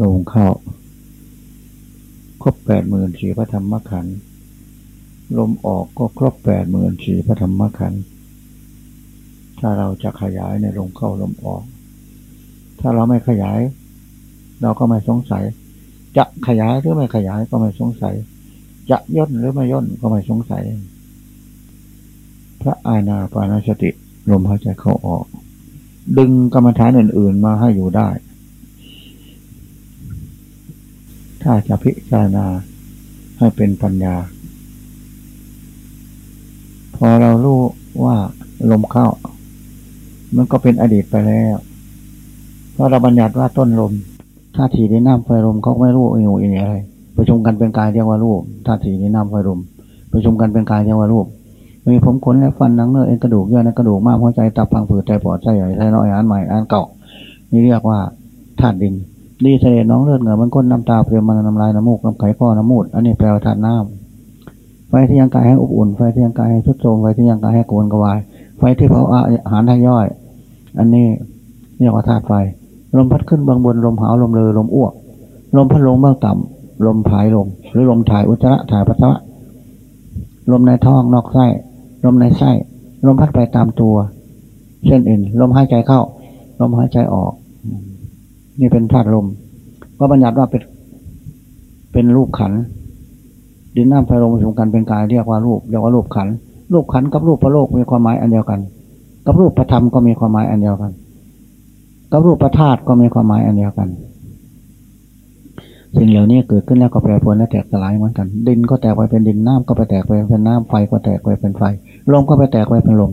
ลงเข้า ครบแปดหมื่นสี่พระธรรมขันธ์ลมออกก็ครบแปดหมื่นสี่พระธรรมขันธ์ถ้าเราจะขยายในลมเข้าลมออก ถ้าเราไม่ขยาย เราก็ไม่สงสัย จะขยายหรือไม่ขยายก็ไม่สงสัย จะย่นหรือไม่ย่นก็ไม่สงสัย พระอาณาปานสติลมหายใจเข้าออก ดึงกรรมฐานอื่น ๆ มาให้อยู่ได้ ถ้าจะพิจารณาให้เป็นปัญญา พอเรารู้ว่าลมเข้า มันก็เป็นอดีตไปแล้ว เพราะเราบัญญัติว่าต้นลมท่าทีในน้ำไฟลมเขาไม่รู้อีหนูอีนี่อะไร ประชุมกันเป็นกายเรียกว่ารูปท่าทีในน้ำไฟลมประชุมกันเป็นกายเรียกว่ารูปมีผมขนและฟันหนังเนื้อเอ็นกระดูกเยื่อในกระดูกม้ามหัวใจตับพังผืดใจปอดใจใหญ่ใจน้อยอ่านใหม่อ่านเก่านี่เรียกว่าธาตุดิน ดีเสด็จน้องเลือดเหงื่อมันก้นน้ำตาเปรียมันน้ำลายน้ำมูกน้ำไข่ข้อน้ำมูดอันนี้แปลว่าธาตุน้ำไฟที่ยังกายให้อบอุ่นไฟที่ยังกายให้ทุดโทมไฟที่ยังกายให้โกนกวาย ไฟที่เผาอาหารให้ย่อย อันนี้เรียกว่าธาตุไฟ ลมพัดขึ้นบางบนลมหาวลมเลอลมอ้วก ลมพัดลงเบื้องต่ำลมผายลมหรือลมถ่ายอุจจาระถ่ายปัสสาวะลมในท้องนอกไส้ลมในไส้ลมพัดไปตามตัว เช่นอื่นลมหายใจเข้า ลมหายใจออก นี่เป็นธาตุลมก็บัญญัติว่าเป็นเป็นรูปขัน ดินน้ำไฟลมผสมกันเป็นกายเรียกว่ารูปเรียกว่ารูปขัน รูปขันกับรูปพระโลกมีความหมายอันเดียวกัน กับรูปพระธรรมก็มีความหมายอันเดียวกัน กับรูปพระธาตก็มีความหมายอันเดียวกัน สิ่งเหล่านี้เกิดขึ้นแล้วก็แปรปรวนและแตกสลายเหมือนกัน ดินก็แตกไปเป็นดินน้ำก็ไปแตกไปเป็นน้ำไฟก็แตกไปเป็นไฟ ลมก็ไปแตกไปเป็นลม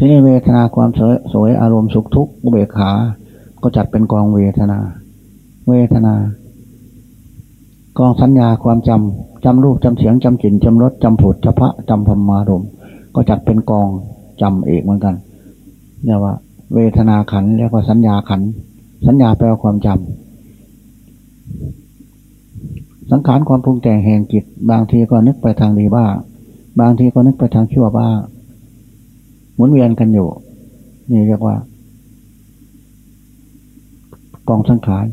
ทีนี้เวทนาความสวยสวยอารมณ์สุขทุกข์อุเบกขา ก็จัดเป็นกองเวทนา เวทนา กองสัญญาความจำจำรูปจำเสียงจำกลิ่นจำรสจำผุดจำพระจำธรรมารมก็จัดเป็นกองจำเอกเหมือนกันเรียกว่า เวทนาขันเรียกว่าสัญญาขัน สัญญาแปลว่าความจำสังขารความปรุงแต่งแห่งจิต บางทีก็นึกไปทางดีบ้าง บางทีก็นึกไปทางชั่วบ้าง หมุนเวียนกันอยู่ นี่เรียกว่า กองสังขาร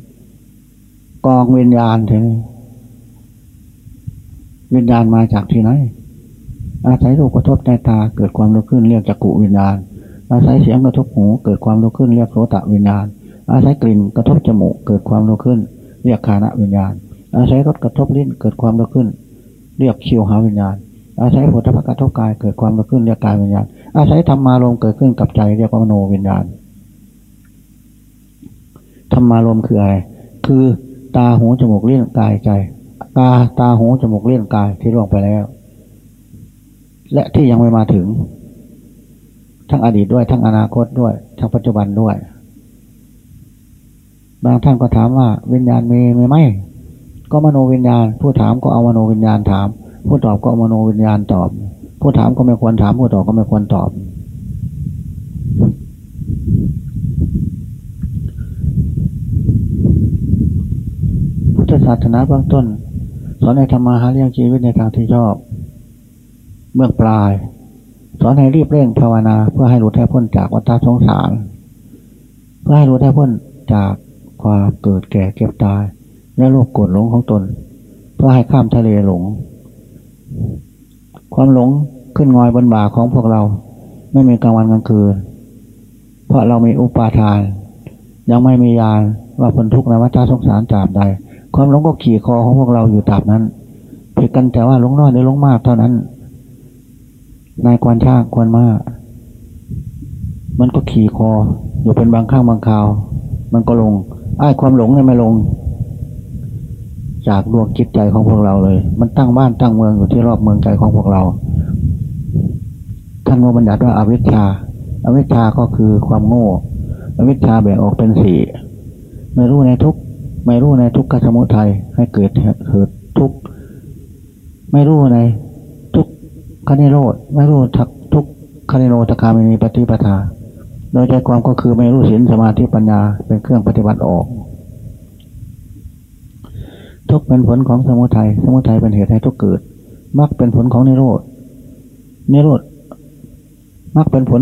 กองวิญญาณถึงวิญญาณมาจากที่ไหน อาศัยรูปกระทบในตาเกิดความรู้ขึ้นเรียกจักกุวิญญาณ อาศัยเสียงกระทบหูเกิดความรู้ขึ้นเรียกโสตวิญญาณ อาศัยกลิ่นกระทบจมูกเกิดความรู้ขึ้น เรียกคานะวิญญาณ อาศัยรสกระทบลิ้นเกิดความรู้ขึ้น เรียกคิวหาวิญญาณ อาศัยผลทพกระทบกายเกิดความรู้ขึ้นเรียกกายวิญญาณ อาศัยธรรมารมเกิดขึ้นกับใจเรียกว่ามโนวิญญาณธรรมารมคืออะไร คือตาหูจมูกเลี้ยงกายใจ ตาตาหูจมูกเลี้ยงกายที่ล่วงไปแล้ว และที่ยังไม่มาถึง ทั้งอดีตด้วยทั้งอนาคตด้วย ทั้งปัจจุบันด้วย บางท่านก็ถามว่า วิญญาณมีมีไหมก็มโนวิญญาณ ผู้ถามก็เอามโนวิญญาณถาม ผู้ตอบก็เอามโนวิญญาณตอบ ผู้ถามก็ไม่ควรถามผู้ตอบก็ไม่ควรตอบ พุทธศาสนาเบื้องต้น สอนให้ธรรมาหาเลี้ยงชีวิตในทางที่ชอบ เบื้องปลาย สอนให้รีบเร่งภาวนา เพื่อให้หลุดให้พ้นจากวัฏสงสาร เพื่อให้หลุดให้พ้นจากความเกิดแก่เก็บตาย และโลภโกรธหลงของตน เพื่อให้ข้ามทะเลหลง ความหลง ขึ้นงอยบนบ่าของพวกเรา ไม่มีกลางวันกลางคืน เพราะเรามีอุปาทาน ยังไม่มียานว่าผลทุกข์ในวัฏสงสารจาบใด ความหลงก็ขี่คอของพวกเราอยู่ตราบนั้นเพียงกันแต่ว่าหลงน้อยหรือหลงมากเท่านั้น นายควานช่างควรมาก มันก็ขี่คอ อยู่เป็นบางข้างบางคราว มันก็ลงไอ้ความหลงเนี่ยไม่ลง จากดวงจิตใจของพวกเราเลย มันตั้งบ้านตั้งเมืองอยู่ที่รอบเมืองใจของพวกเรา ท่านว่าบัญญัติว่าอาวิชชาอาวิชชาก็คือความโง่อวิชชาแบ่งออกเป็นสี่ไม่รู้ในทุกไม่รู้ในทุกขสมุทัยให้เกิดเกิดทุกไม่รู้ในทุกขณิโรธไม่รู้ทักทุกขณิโรธคามินีปฏิปทา โดยใจความก็คือไม่รู้ศีลสมาธิปัญญาเป็นเครื่องปฏิบัติออก ทุกเป็นผลของสมุทัยสมุทัยเป็นเหตุให้ทุกเกิดมรรคเป็นผลของนิโรธนิโรธ มรรคเป็นผล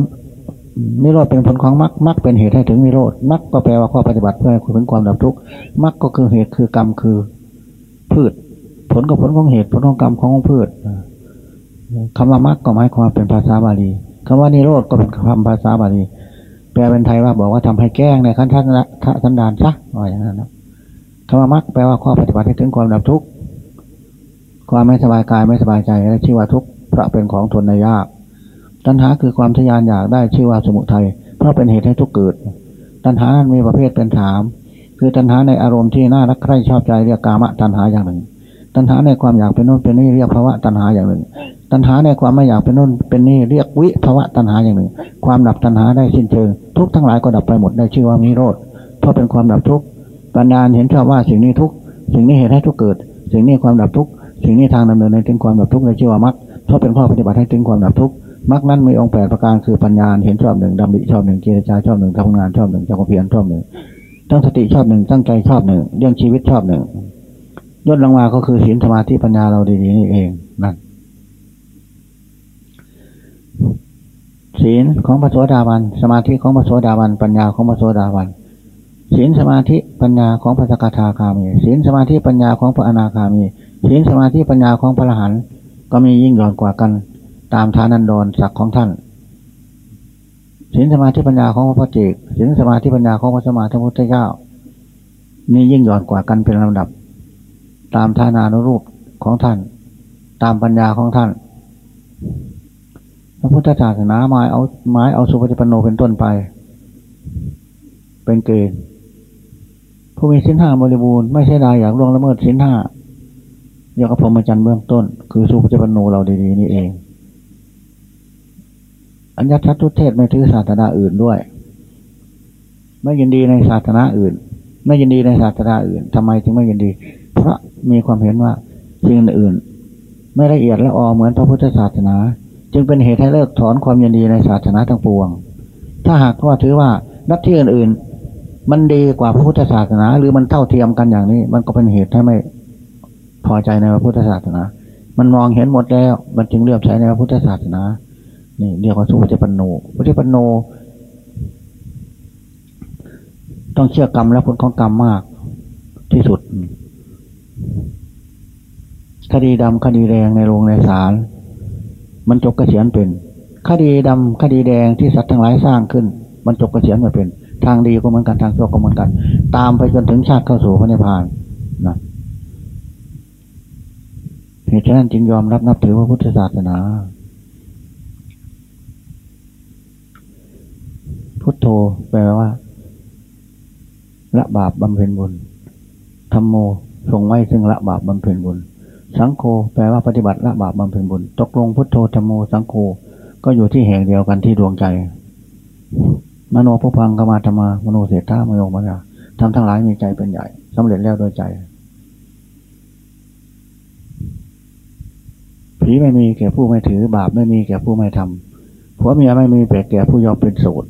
นิโรธเป็นผลของมรรคมรรคเป็นเหตุให้ถึงนิโรธมรรคก็แปลว่าข้อปฏิบัติเพื่อให้ถึงความดับทุกข์มรรคก็คือเหตุคือกรรมคือพืช ผลกับผลของเหตุผลของกรรมของพืชคำว่ามรรคก็หมายความเป็นภาษาบาลีคำว่านิโรธก็เป็นคำภาษาบาลีแปลเป็นไทยว่าบอกว่าทำให้แก้งในขั้นทัศนทันดานซะว่าอย่างนั้นนะคำว่ามรรคแปลว่าข้อปฏิบัติให้ถึงความดับทุกข์ความไม่สบายกายไม่สบายใจและชื่อว่าทุกข์เพราะเป็นของทนในยาก ตัณหาคือความทยานอยากได้ชื่อว่าสมุทัยเพราะเป็นเหตุให้ทุกข์เกิด ตัณหานั้นมีประเภทเป็นถามคือตัณหาในอารมณ์ที่น่ารักใคร่ชอบใจเรียกกามะตัณหาอย่างหนึ่ง ตัณหาในความอยากเป็นโน้นเป็นนี่เรียกภาวะตัณหาอย่างหนึ่ง ตัณหาในความไม่อยากเป็นโน้นเป็นนี่เรียกวิภาวะตัณหาอย่างหนึ่ง ความดับตัณหาได้สิ้นเชิงทุกทั้งหลายก็ดับไปหมดได้ชื่อว่ามีโรธเพราะเป็นความดับทุกข์ปัญญาเห็นชอบว่าสิ่งนี้ทุกสิ่งนี้เหตุให้ทุกเกิด สิ่งนี้ความดับทุกสิ่งนี้ทางดำเนินในถึงความดับทุกข์ในชื่อว่ามรรคเพราะเป็นข้อปฏิบัติให้ถึงความดับทุกข์ มรรคนั้นมีองค์แปดประการคือปัญญาเห็นชอบหนึ่งดำริชอบหนึ่งเจรจาชอบหนึ่งทำงานชอบหนึ่งจักรเพียรชอบหนึ่งตั้งสติชอบหนึ่งตั้งใจชอบหนึ่งเรื่องชีวิตชอบหนึ่งย่นลงมาก็คือศีลสมาธิปัญญาเราดีๆนี่เองนั่นศีลของพระโสดาบันสมาธิของพระโสดาบันปัญญาของพระโสดาบันศีลสมาธิปัญญาของพระสกทาคามีศีลสมาธิปัญญาของพระอนาคามีศีลสมาธิปัญญาของพระอรหันต์ก็มียิ่งหย่อนกว่ากัน ตามทานันดรศักดิ์ของท่านศีลสมาธิปัญญาของพระพุทธเจ้าศีลสมาธิปัญญาของพระสมมาธิพุทธเจ้ามียิ่งหย่อนกว่ากันเป็นลำดับ ตามทานานุรูปของท่าน ตามปัญญาของท่านพระพุทธศาสนาหมายเอาหมายเอาสุปฏิปันโนเป็นต้นไป เป็นเกณฑ์ผู้มีสินห้าบริบูรณ์ไม่ใช่ได้อยากล่วงละเมิดสินห้าเรียกว่าพรหมจรรย์เบื้องต้น คือสุปฏิปันโนเราดีๆนี่เอง อัญญทัตุเทศไม่ถือศาสนาอื่นด้วย ไม่ยินดีในศาสนาอื่น ไม่ยินดีในศาสนาอื่นทำไมจึงไม่ยินดี เพราะมีความเห็นว่าสิ่งอื่น ไม่ละเอียดและออเหมือนพระพุทธศาสนา จึงเป็นเหตุให้เลิกถอนความยินดีในศาสนาทั้งปวง ถ้าหากว่าถือว่านักที่อื่นๆ มันดีกว่าพระพุทธศาสนา หรือมันเท่าเทียมกันอย่างนี้ มันก็เป็นเหตุให้ไม่พอใจในพระพุทธศาสนา มันมองเห็นหมดแล้ว มันจึงเลื่อมใสในพระพุทธศาสนา นี่เรียกว่าสุปฏิปันโนปฏิปันโน ต้องเชื่อกรรมและผลของกรรมมากที่สุด คดีดำคดีแดงในโรงในศาลมันจบกระเกษียณเป็น คดีดำคดีแดงที่สัตว์ทั้งหลายสร้างขึ้น มันจบกระเกษียณมาเป็น ทางดีก็เหมือนกันทางชั่วก็เหมือนกัน ตามไปจนถึงชาติเข้าสู่พระนิพพานนะเหตุฉะนั้นจึงยอมรับนับถือพระพุทธศาสนา พุทโธแปลว่าละบาปบำเพ็ญบุญธรรมโมทรงไว้ซึ่งละบาปบำเพ็ญบุญ สังโฆแปลว่าปฏิบัติละบาปบำเพ็ญบุญ ตกลงพุทโธธรรมโมสังโฆก็อยู่ที่แห่งเดียวกันที่ดวงใจ มโนผู้พังกมาธรรมามโนเสถามโยมายาทำทั้งหลายมีใจเป็นใหญ่สำเร็จแล้วโดยใจ ผีไม่มีแก่ผู้ไม่ถือบาปไม่มีแก่ผู้ไม่ทำผัวเมียไม่มีแก่ผู้ยอมเป็นโสด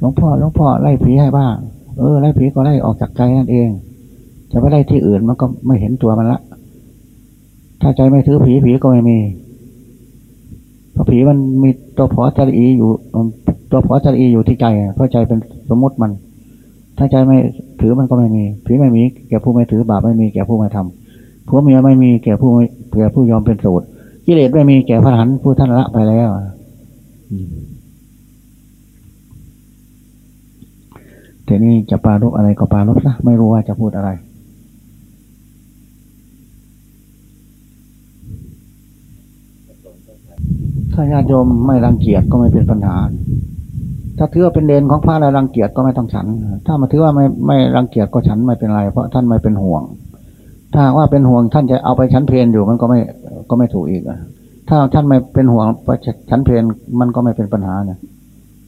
หลวงพ่อหลวงพ่อไล่ผีให้บ้าง เออไล่ผีก็ไล่ออกจากใจนั่นเอง จะไปไล่ที่อื่นมันก็ไม่เห็นตัวมันละ ถ้าใจไม่ถือผีผีก็ไม่มีเพราะผีมันมีตัวผอจรีอยู่ตัวผอจรีอยู่ที่ใจเพราะใจเป็นสมมติมัน ถ้าใจไม่ถือมันก็ไม่มี ผีไม่มีแก่ผู้ไม่ถือบาปไม่มีแก่ผู้ไม่ทำผัวเมียไม่มีแก่ผู้แก่ผู้ยอมเป็นโสดกิเลสไม่มีแก่พระหันผู้ท่านละไปแล้ว อืม ทีนี้จะปาลบอะไรก็ปาลบซะไม่รู้ว่าจะพูดอะไร ถ้าญาติโยมไม่รังเกียจก็ไม่เป็นปัญหา ถ้าถือว่าเป็นเดนของพระแล้วรังเกียจก็ไม่ต้องฉัน ถ้ามาถือว่าไม่ไม่รังเกียจก็ฉันไม่เป็นไร เพราะท่านไม่เป็นห่วง ถ้าว่าเป็นห่วงท่านจะเอาไปชั้นเพลนอยู่มันก็ไม่ก็ไม่ถูกอีกถ้าท่านไม่เป็นห่วงไปชั้นเพลนมันก็ไม่เป็นปัญหาเนี่ย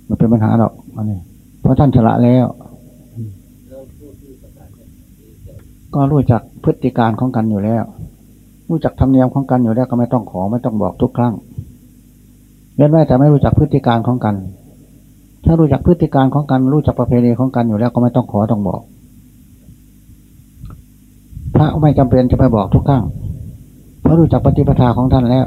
มันเป็นปัญหาหรอกอันนี้เพราะท่านฉละแล้ว ก็รู้จักพฤติการของกันอยู่แล้ว รู้จักธรรมเนียมของกันอยู่แล้วก็ไม่ต้องขอไม่ต้องบอกทุกครั้งเว้นไว้แต่ไม่รู้จักพฤติการของกัน ถ้ารู้จักพฤติการของกัน รู้จักประเพณีของกันอยู่แล้วก็ไม่ต้องขอต้องบอก พระไม่จำเป็นจะไปบอกทุกครั้งเพราะรู้จักปฏิปทาของท่านแล้ว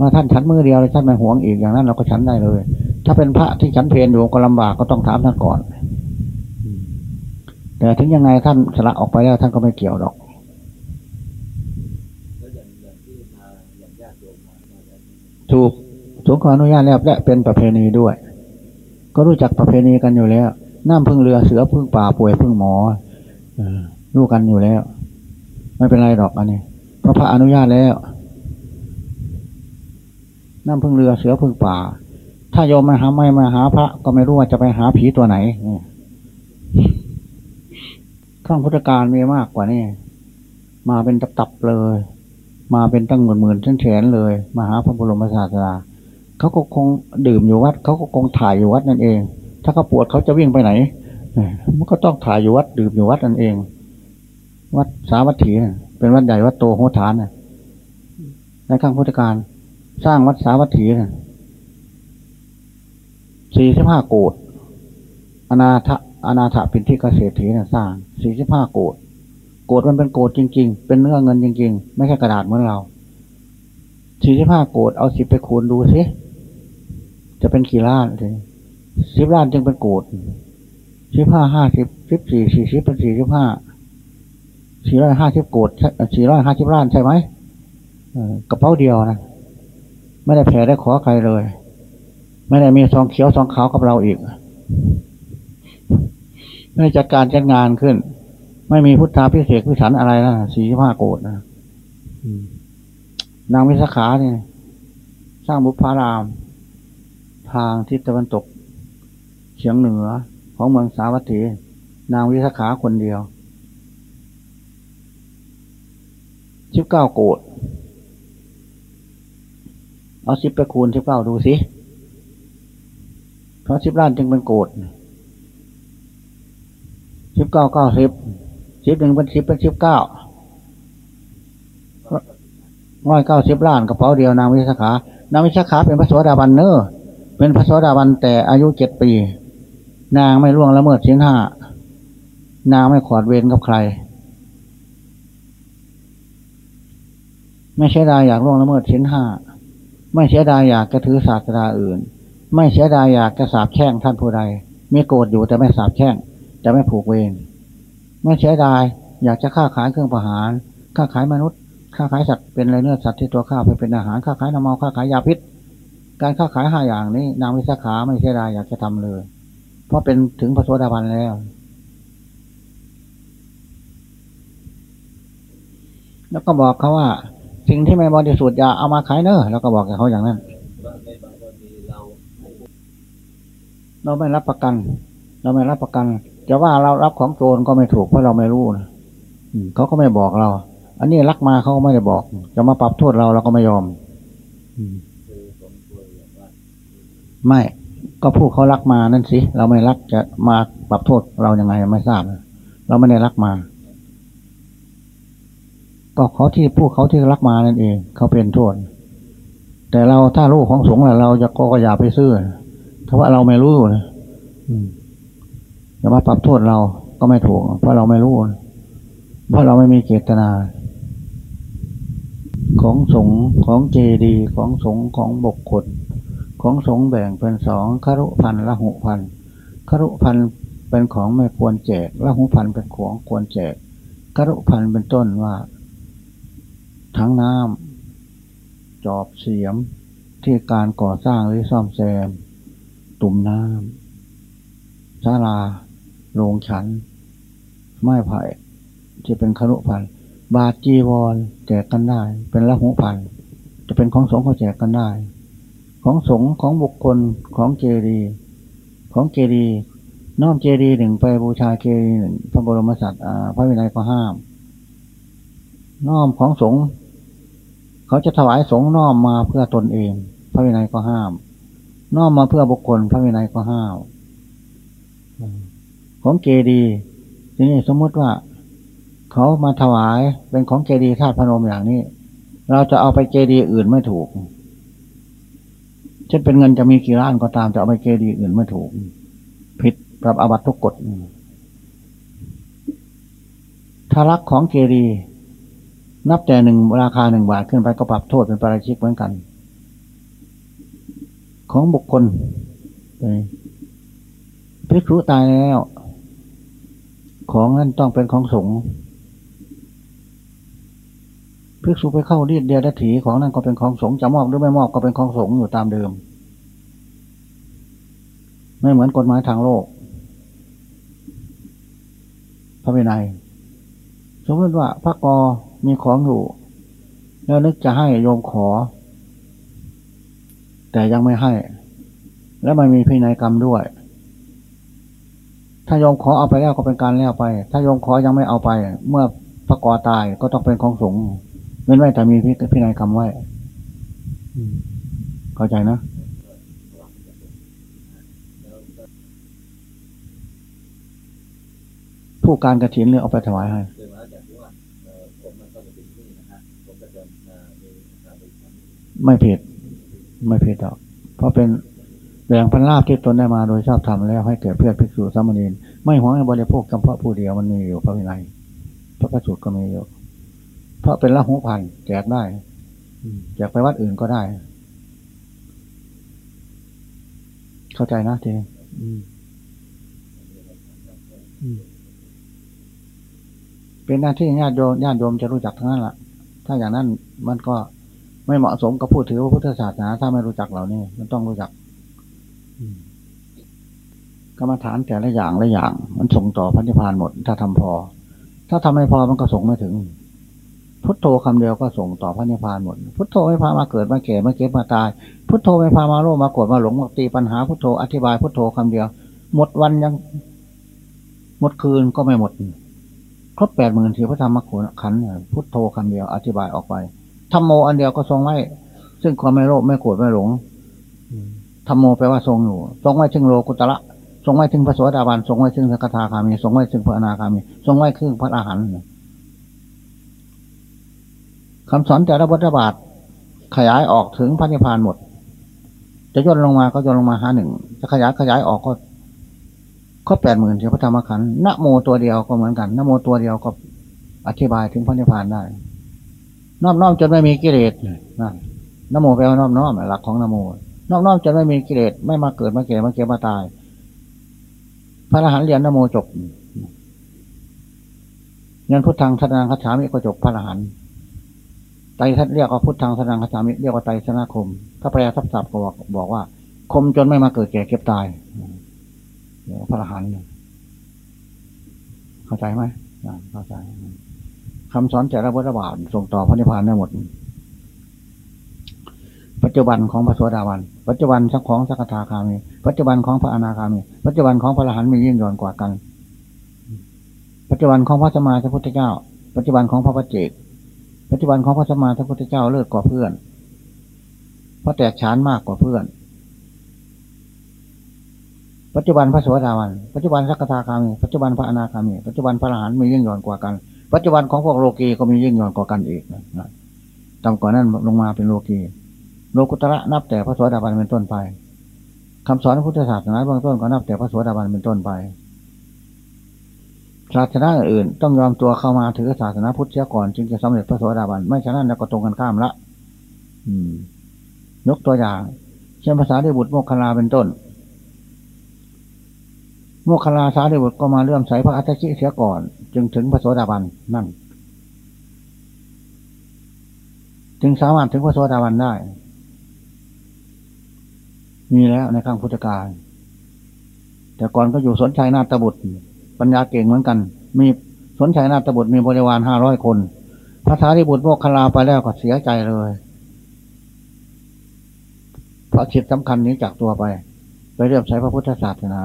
ว่าท่านฉันมือเดียวเลยท่านไม่หวงอีกอย่างนั้นเราก็ฉันได้เลย ถ้าเป็นพระที่ฉันเพลนอยู่ก็ลำบากก็ต้องถามท่านก่อน แต่ถึงยังไงท่านสละออกไปแล้วท่านก็ไม่เกี่ยวหรอกถูกสงขออนุญาตแล้วและเป็นประเพณีด้วย ก็รู้จักประเพณีกันอยู่แล้ว น้ำพึ่งเรือเสือพึ่งป่าป่วยพึ่งหมอรู้กันอยู่แล้ว ไม่เป็นไรหรอกอันนี้เพราะพระอนุญาตแล้ว น้ำพึ่งเรือเสือพึ่งป่า ถ้าโยมมาหาไม่มาหาพระ ก็ไม่รู้ว่าจะไปหาผีตัวไหน ข้างพุทธการมีมากกว่านี้มาเป็นตับๆเลย มาเป็นตั้งหมื่นหมื่นแสนเลยมาหาพระบรมศาสดาเขาก็คงดื่มอยู่วัดเขาก็คงถ่ายอยู่วัดนั่นเอง ถ้าเขาปวดเขาจะวิ่งไปไหนมันก็ต้องถ่ายอยู่วัดดื่มอยู่วัดนั่นเอง วัดสาวัตถีเป็นวัดใหญ่วัดโตโหฐานในข้างพุทธการสร้างวัดสาวัตถีสี่สิบห้าโกดอนาถ อนาถปินที่เกษตรถีนะสร้างสี่สิบห้าโกดโกดมันเป็นโกดจริง ๆ เป็นเนื้อเงินจริง ๆ ไม่ใช่กระดาษเหมือนเราสี่สิบห้าโกดเอาสิบไปคูณดูสิจะเป็นกี่ล้านเลยสิบล้านจึงเป็นโกดสิบห้าห้าสิบสิบสี่สี่สิบเป็นสี่สิบห้าสี่ร้อยห้าสิบโกดสี่ร้อยห้าสิบล้านใช่ไหมกระเป๋าเดียวนะไม่ได้แผ่ได้ขอใครเลย ไม่ได้มีซองเขียวซองขาวกับเราอีก ไม่ได้จัดการจัดงานขึ้น ไม่มีพุทธาพิเศษพิสันอะไรนะสี่สิบห้าโกดนะนางวิสาขาเนี่ย สร้างบุพาราม ทางทิศตะวันตกเฉียงเหนือของเมืองสาวัตถี นางวิสาขาคนเดียวสิบเก้าโกดเอาสิบไปคูณสิบเก้าดูสิเพราะสิบล้านจึงเป็นโกด สิบเก้าเก้าสิบสิบหนึ่งเป็นสิบเป็นสิบเก้าร้อยเก้าสิบล้านกระเป๋าเดียวนางวิสาขานางวิสาขาเป็นพระสวสดาบันเนอร์เป็นพระสวสดาบันแต่อายุเจ็ดปี นางไม่ล่วงละเมิดสินห้านางไม่ขอดเวรกับใคร ไม่เสียดายอยากล่วงละเมิดสินห้าไม่เสียดายอยากจะถือศาสตราอื่น ไม่เสียดายอยากจะสาบแช่งท่านผู้ใด มีโกรธอยู่แต่ไม่สาบแช่ง แต่ไม่ผูกเวรไม่เสียดาย อยากจะค้าขายเครื่องประหารค้าขายมนุษย์ค้าขายสัตว์เป็นอะไรเนื้อสัตว์ที่ตัวข้าไปเป็นอาหารค้าขายน้ำเมาค้าขายยาพิษ การค้าขายห้าอย่างนี้ นางวิสาขาไม่เสียดายอยากจะทำเลย เพราะเป็นถึงพระโสดาบันแล้ว แล้วก็บอกเขาว่า สิ่งที่ไม่บริสุทธิ์อย่าเอามาขายเนอะแล้วก็บอกกับเขาอย่างนั้นเราไม่รับประกัน เราไม่รับประกัน จะว่าเรารับของโจรก็ไม่ถูกเพราะเราไม่รู้นะเขาก็ไม่บอกเรา อันนี้รักมาเขาก็ไม่ได้บอก จะมาปรับโทษเราเราก็ไม่ยอมไม่ก็ผู้เขารักมานั่นสิเราไม่รักจะมาปรับโทษเรายัางไงไม่ทราบเราไม่ได้รักมา ก็เขาที่ผู้เขาที่รักมานั่นเอง เขาเป็นโทษ แต่เราถ้ารู้ของสงฆ์เราจะก็อย่าไปซื้อถ้าว่าเราไม่รู้นะ จะมาปรับโทษเราก็ไม่ถูก เพราะเราไม่รู้ เพราะเราไม่มีเจตนา ของสงของเจดีของสงของบกคล ของสงแบ่งเป็นสองคารุพันละหุพันคารุพันเป็นของไม่ควรแจกละหุพันเป็นของควรแจกคารุพันเป็นต้นว่า ทั้งน้ำจอบเสียมที่การก่อสร้างหรือซ่อมแซม ตุ่มน้ำศาลา โรงฉัน ไม้ไผ่ที่เป็นคารุพันธ์บาทจีวรแจกกันได้ เป็นละหุพันจะเป็นของสงฆ์เขาแจกกันได้ ของสงฆ์ของบุคคลของเจดีของเจดีน้อมเจดีหนึ่งไปบูชาเจดีหนึ่งพระบรมศาสดาพระวินัยก็ห้าม น้อมของสงฆ์เขาจะถวายสงฆ์น้อมมาเพื่อตนเอง พระวินัยก็ห้าม น้อมมาเพื่อบุคคล พระวินัยก็ห้าม ของเจดีทีนี้สมมติว่าเขามาถวายเป็นของเจดีย์ธาตุพนมอย่างนี้ เราจะเอาไปเจดีย์อื่นไม่ถูกเช่นเป็นเงินจะมีกี่ล้านก็ตามจะเอาไปเจดีย์อื่นไม่ถูกผิดปรับอาบัตทุกกฎถ้ารักของเจดีย์นับแต่หนึ่งราคาหนึ่งบาทขึ้นไปก็ปรับโทษเป็นปราชิกเหมือนกัน ของบุคคลไปภิกษุตายแล้ว ของนั้นต้องเป็นของสงฆ์ภิกษุไปเข้ารีดเดียดถีของนั้นก็เป็นของสงฆ์จะมอบหรือไม่มอบก็เป็นของสงฆ์อยู่ตามเดิม ไม่เหมือนกฎหมายทางโลก พระวินัยสมมติว่าพระกอมีของอยู่ แล้วนึกจะให้โยมขอ แต่ยังไม่ให้ แล้วมันมีพินัยกรรมด้วย ถ้าโยมขอเอาไปแล้วก็เป็นการแล้วไป ถ้าโยมขอยังไม่เอาไป เมื่อพระกอตายก็ต้องเป็นของสงฆ์เว้นไว้แต่มีพินัยกรรมไว้เข้าใจนะผู้การกระถินเนี่ยเอาไปถวายให้ไม่ผิด ไม่ผิดหรอกเพราะเป็น แบ่งพันลาบที่ตนได้มาโดยชอบทำแล้วให้เกิดเพื่อนภิกษุสามเณรไม่หวงให้บริโภคเพาะผู้เดียวมันมีอยู่พระวินัยพระประจุก็มีอยู่เพราะเป็นละหูพันแจกได้แจกไปวัดอื่นก็ได้ เข้าใจนะทีเป็นหน้าที่ญาติโยมญาติโยมจะรู้จักทั้งนั้นแหละถ้าอย่างนั้นมันก็ไม่เหมาะสมกับพูดถือว่าพุทธศาสนาถ้าไม่รู้จักเหล่านี้มันต้องรู้จัก กรรมฐานแต่ละอย่างละอย่าง มันส่งต่อพันธิพานหมด ถ้าทำพอ ถ้าทำไม่พอมันก็ส่งไม่ถึง พุทโธคำเดียวก็ส่งต่อพันธิพานหมด พุทโธไม่พามาเกิดมาแก่มาเก็บมาตาย พุทโธไม่พามาโลภมาโกรธมาหลงมาตีปัญหาพุทโธอธิบายพุทโธคำเดียว หมดวันยัง หมดคืนก็ไม่หมดครบแปดหมื่นที่พระธรรมขันธ์พุทโธคำเดียวอธิบายออกไปธรรมโมอันเดียวก็ทรงไว้ซึ่งความไม่โลภไม่โกรธไม่หลง ธรรมโมแปลว่าทรงอยู่ ทรงไว้ถึงโลกุตระทรงไว้ถึงพระสวัสดิบาลทรงไว้ถึงสกทาคามีทรงไว้ถึงพระอนาคามีทรงไว้ถึงพระอาหารคำสอนแต่ละบทบาทขยายออกถึงพระนิพพานหมด จะย่นลงมาก็ย่นลงมาหาหนึ่งจะขยายขยายออกก็ข้อแปดหมื่นเฉพระธรรมขันธ์นโมตัวเดียวก็เหมือนกันนโมตัวเดียวก็อธิบายถึงพระนิพพานได้น้อมน้อมจนไม่มีกิเลสนั่นนโมแปลว่าน้อมน้อมหลักของนโม นอมน้อมจนไม่มีกิเลสไม่มาเกิดมาเกิดมาเกิดมาตาย พระอรหันต์เรียนนโมจบเรียนพุทธังทนังคัจฉามิก็จบพระอรหันต์ไตรทัศเรียกว่าพุทธังทนังคัจฉามิเรียกว่าไตรสนาคม ถ้าแปลทับศัพท์ก็บอกบอกว่า คมจนไม่มาเกิดแก่เก็บตายเรียวพระอรหันต์เข้าใจไหมเข้าใจคำสอนแต่ละพุทบาทส่งต่อพระนิพพานได้หมด ปัจจุบันของพระสวสดาวัน ปัจจุบันสักของสักทาคามี ปัจจุบันของพระอนาคามี ปัจจุบันของพระอรหันต์มียิ่งย่อนกว่ากัน ปัจจุบันของพระสมมาสัพพุทธเจ้า ปัจจุบันของพระปัจเจก ปัจจุบันของพระสมมาสัพพุทธเจ้าเลิศกว่าเพื่อน เพราะแตกฉานมากกว่าเพื่อน ปัจจุบันพระสวสดาวัน ปัจจุบันสักทาคามี ปัจจุบันพระอนาคามี ปัจจุบันพระอรหันต์มียิ่งย่อนกว่ากัน ปัจจุบันของพวกโลกีก็มียิ่งย่อนกว่ากันอีกนะต่ำกว่านั้นลงมาเป็นโลกี โลกุตระนับแต่พระสวสดาบันเป็นต้นไปคำสอนพุทธศาสนาเบื้องต้นก็นับแต่พระสวสดาบันเป็นต้นไปศาสนาอื่นต้องยอมตัวเข้ามาถือศาสนาพุทธเสียก่อนจึงจะสำเร็จพระสวสดาบันไม่ฉะนั้นแล้วก็ตรงกันข้ามละ อืม ยกตัวอย่าง เช่นภาษาที่บุตรโมคคลาเป็นต้น โมคคลาสาธิบุตรก็มาเลื่อมใสพระอัตชิเสียก่อน จึงถึงพระโสดาบันนั่น จึงสามารถถึงพระโสดาบันได้ มีแล้วในข้างพุทธกาลแต่ก่อนก็อยู่สนชัยนาตบุตร ปัญญาเก่งเหมือนกัน มีสนชัยนาตบุตรมีบริวารห้าร้อยคนพระสารีบุตรโมกขลาไปแล้วก็เสียใจเลยเพราะจิตสำคัญนี้จากตัวไป ไปเรียบใช้พระพุทธศาสนา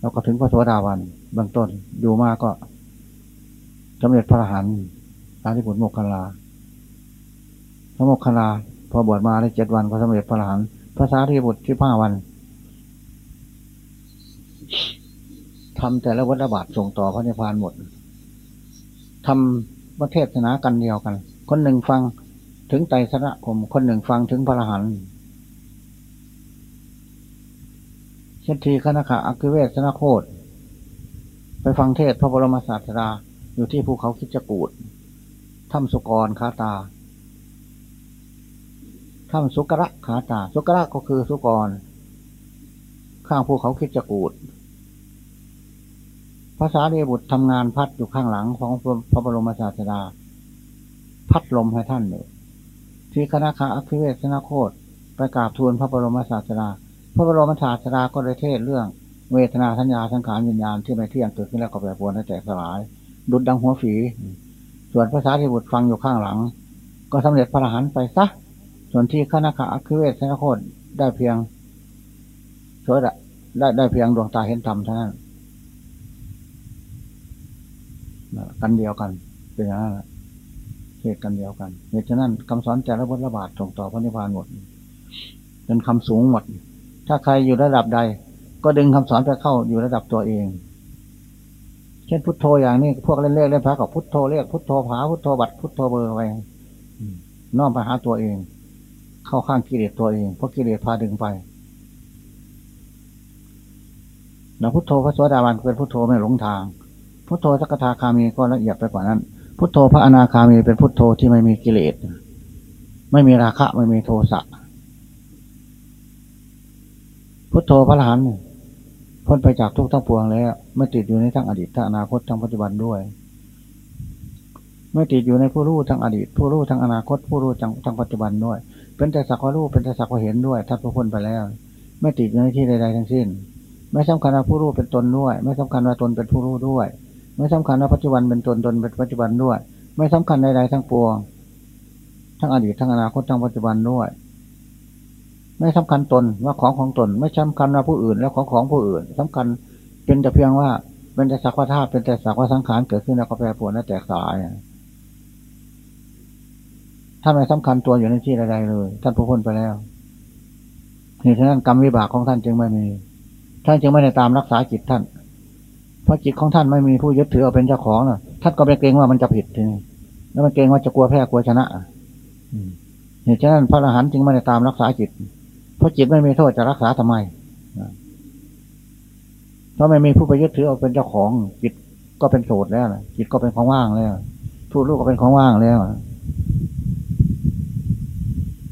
แล้วก็ถึงพระโสดาวันเบื้องต้นอยู่มาก็สำเร็จพระอรหันต์ตามที่ผลโมกขลาพระโมกขลา พอบวชมาได้เจ็ดวันก็สำเร็จพระอรหันต์พระสารีบุตรที่ห้าวันทำแต่ละวัฏบาทส่งต่อพระนิพพานหมดทำประเทศนากันเดียวกัน คนหนึ่งฟังถึงไตรสระคมคนหนึ่งฟังถึงพระอรหันต์เช่นทีคณะขะอักเวสนาโคตไปฟังเทศพระบรมศาสดาอยู่ที่ภูเขาคิจกูดถ้ำสุกรคาตา ถ้ามันสุกระขาตา สุกระก็คือสุกร ข้างภูเขาคิดจะกูดภาษาเดบุตรทำงานพัดอยู่ข้างหลังของพระบรมศาสดา พัดลมให้ท่านเลยที่คณะคาอัคเวสนาโคตประกาศทูลพระบรมศาสดา พระบรมศาสดาก็ได้เทศเรื่องเวทนาสัญญาสังขารวิญญาณที่ไม่เที่ยงเกิดขึ้นแล้วก็แปรปรวนและแตกสลาย ดุดดังหัวฝี ส่วนภาษาที่บุตรฟังอยู่ข้างหลัง ก็สำเร็จพระอรหันต์ไปซะ ส่วนที่คณะคาอัคเวสนาโคตได้เพียงโสดได้ได้เพียงดวงตาเห็นธรรมเท่านั้นกันเดียวกันเป็นอย่างนั้นเหตุกันเดียวกันเหตุฉะนั้นคำสอนแต่ละบทระบาดส่งต่อพระนิพพานหมดเป็นคำสูงหมด ถ้าใครอยู่ระดับใด ก็ดึงคำสอนไปเข้าอยู่ระดับตัวเอง เช่นพุทโธอย่างนี้พวกเล่นเลขเล่นพระกับพุทโธเรียกพุทโธผาพุทโธบัตรพุทโธเบอร์ไปน้อมไปหาตัวเอง เข้าข้างกิเลสตัวเอง เพราะกิเลสพาดึงไปแล้วพุทโธพระสวสดาบันเป็นพุทโธไม่หลงทาง พุทโธสักทาคามีก็ละเอียดไปกว่านั้น พุทโธพระอนาคามีเป็นพุทโธที่ไม่มีกิเลส ไม่มีราคะไม่มีโทสะ พุทโธพระหลานพ้นไปจากทุกทั้งปวงแล้ว ไม่ติดอยู่ในทั้งอดีตทั้งอนาคตทั้งปัจจุบันด้วย ไม่ติดอยู่ในผู้รู้ทั้งอดีต ผู้รู้ทั้งอนาคต ผู้รู้ทั้งปัจจุบันด้วย เป็นแต่สักว่ารู้เป็นแต่สักว่าเห็นด้วยท่านผู้พ้นไปแล้ว ไม่ติดอยู่ในที่ใดๆทั้งสิ้น ไม่สำคัญว่าผู้รู้เป็นตนด้วย ไม่สำคัญว่าตนเป็นผู้รู้ด้วย ไม่สำคัญว่าปัจจุบันเป็นตนตนเป็นปัจจุบันด้วย ไม่สำคัญใดๆทั้งปวง ทั้งอดีตทั้งอนาคตทั้งปัจจุบันด้วย ไม่สำคัญตนว่าของของตน ไม่สำคัญว่าผู้อื่น แล้วของของผู้อื่นสำคัญเป็นแต่เพียงว่าเป็นแต่สักว่าธาตุเป็นแต่สักว่าสังขารเกิดขึ้นแล้วก็แปรปรวนและแตกสาย ถ้านไม่สำคัญตัวอยู่ในที่ใดๆเลย ท่านผู้พ้นไปแล้วเหตุฉะนั้นกรรมวิบากของท่านจึงไม่มี ท่านจึงไม่ได้ตามรักษาจิตท่าน เพราะจิตของท่านไม่มีผู้ยึดถือเอาเป็นเจ้าของนะท่านก็ไปเกรงว่ามันจะผิดทีนี้แล้วมันเกรงว่าจะกลัวแพ้กลัวชนะเหตุฉะนั้นพระอรหันต์จึงไม่ได้ตามรักษาจิต เพราะจิตไม่มีโทษจะรักษาทำไมเพราะไม่มีผู้ไปยึดถือเอาเป็นเจ้าของจิตก็เป็นโสดแล้วจิตก็เป็นของว่างแล้วทูตลูกก็เป็นของว่างแล้ว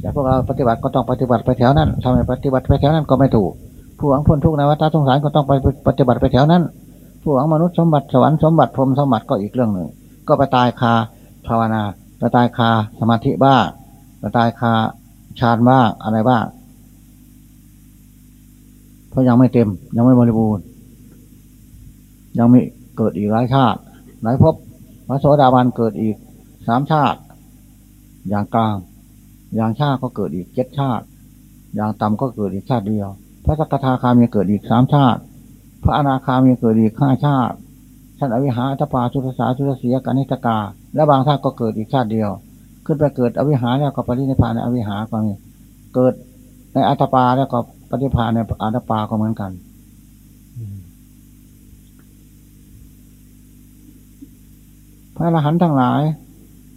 แต่พวกเราปฏิบัติก็ต้องปฏิบัติไปแถวนั้นทำไมปฏิบัติไปแถวนั้นก็ไม่ถูก ผู้หวังพ้นทุกข์ในวัฏสงสารก็ต้องไปปฏิบัติไปแถวนั้น ผู้หวังมนุษย์สมบัติสวรรค์สมบัติพรมสมบัติก็อีกเรื่องหนึ่ง ก็ไปตายคาภาวนาไปตายคาสมาธิบ้างไปตายคาฌานบ้างอะไรบ้างเพราะยังไม่เต็ม ยังไม่บริบูรณ์ ยังมีเกิดอีกหลายชาติหลายภพพระโสดาบันเกิดอีกสามชาติ อย่างกลาง อย่างชาติก็เกิดอีกเจ็ดชาติ อย่างต่ำก็เกิดอีกชาติเดียว พระสกทาคามีเกิดอีกสามชาติ พระอนาคามีเกิดอีกข้าชาติชั้นอวิหาตปาชุตสาชุตเสียกานิตกา และบางท่านก็เกิดอีกชาติเดียว ขึ้นไปเกิดอวิหาแล้วก็ปฏินิพานในอวิหาก็มีเกิดในอัตปาแล้วก็ปฏิพานในอัตปาก็เหมือนกันพระอรหันต์ทั้งหลาย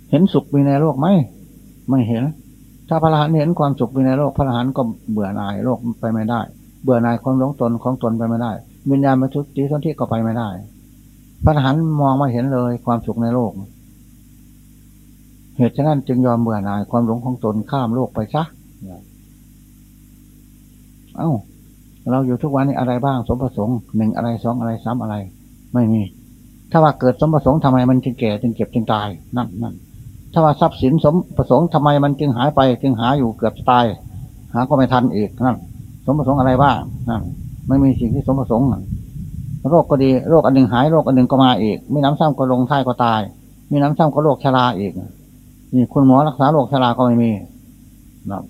เห็นสุขมีในโลกไหม ไม่เห็น ถ้าพระอรหันต์เห็นความสุขมีในโลกพระอรหันต์ก็เบื่อหน่ายโลกไปไม่ได้ เบื่อหน่ายความหลงตนของตนไปไม่ได้ วิญญาณมทุกติสนที่ก็ไปไม่ได้ พระทหารมองมาเห็นเลยความสุขในโลก เหตุฉะนั้นจึงยอมเบื่อหน่ายความหลงของตนข้ามโลกไปซะเอ้า เราอยู่ทุกวันนี้อะไรบ้างสมประสงค์หนึ่งอะไรสองอะไรสามอะไร ไม่มี ถ้าว่าเกิดสมประสงค์ทำไมมันจึงแก่จึงเก็บจึงตายนั่นนั่น ถ้าว่าทรัพย์สินสมประสงค์ทำไมมันจึงหายไป จึงหาอยู่เกือบตาย หาก็ไม่ทันอีกนั่นมประสงค์อะไรบ้างนั่นไม่มีสิ่งที่สมประสงค์โรคก็ดีโรคอันหนึ่งหายโรคอันหนึ่งก็มาอีก มีน้ำซ้ำก็ลงท้ายก็ตาย มีน้ำซ้ำก็โรคชราอีกนี่คุณหมอรักษาโรคชราก็ไม่มีนะ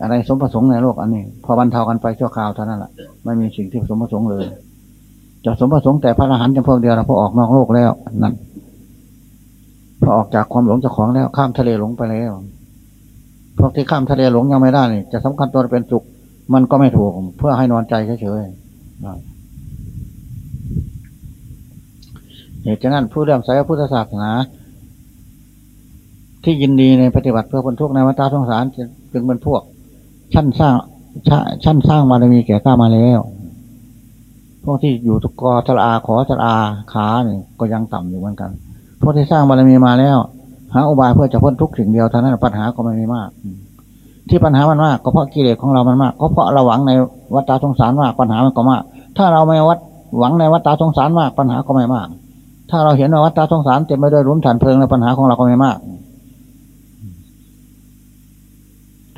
อะไรสมประสงค์ในโลกอันนี้ พอบรรเทากันไปชั่วคราวเท่านั้นแหละไม่มีสิ่งที่สมประสงค์เลยจะสมประสงค์แต่พระอรหันต์จำพวกเดียวเราพอออกนอกโลกแล้วนั่น อออกจากความหลงเจ้าของแล้วข้ามทะเลหลงไปแล้วพวกที่ข้ามทะเลหลงยังไม่ได้นี่จะสำคัญตัวเป็นสุข มันก็ไม่ถูกเพื่อให้นอนใจเฉยๆเหตุฉะนั้นผู้เรื่อมใสพุทธศาสนา ที่ยินดีในปฏิบัติเพื่อคนทุกข์ในวัฏสงสารจึงเป็นพวก ชั้นสร้างชั้นสร้างบารมีแก่กล้ามาแล้ว พวกที่อยู่ทุกกอทลาขอทลาขาเนี่ยก็ยังต่ำอยู่เหมือนกัน พวกที่สร้างบารมีมาแล้ว หาอุบายเพื่อจะพ้นทุกสิ่งเดียวเท่านั้นปัญหาก็ไม่มีมาก ที่ปัญหามันมากก็เพราะกิเลสของเรามันมาก ก็เพราะเราหวังในวัฏฏะสงสารมากปัญหามันก็มาก ถ้าเราไม่วัดหวังในวัฏฏะสงสารมากปัญหาก็ไม่มาก ถ้าเราเห็นว่าวัฏฏะสงสารเต็มไปด้วยรุ่นฐานเพลิงในปัญหาของเราก็ไม่มาก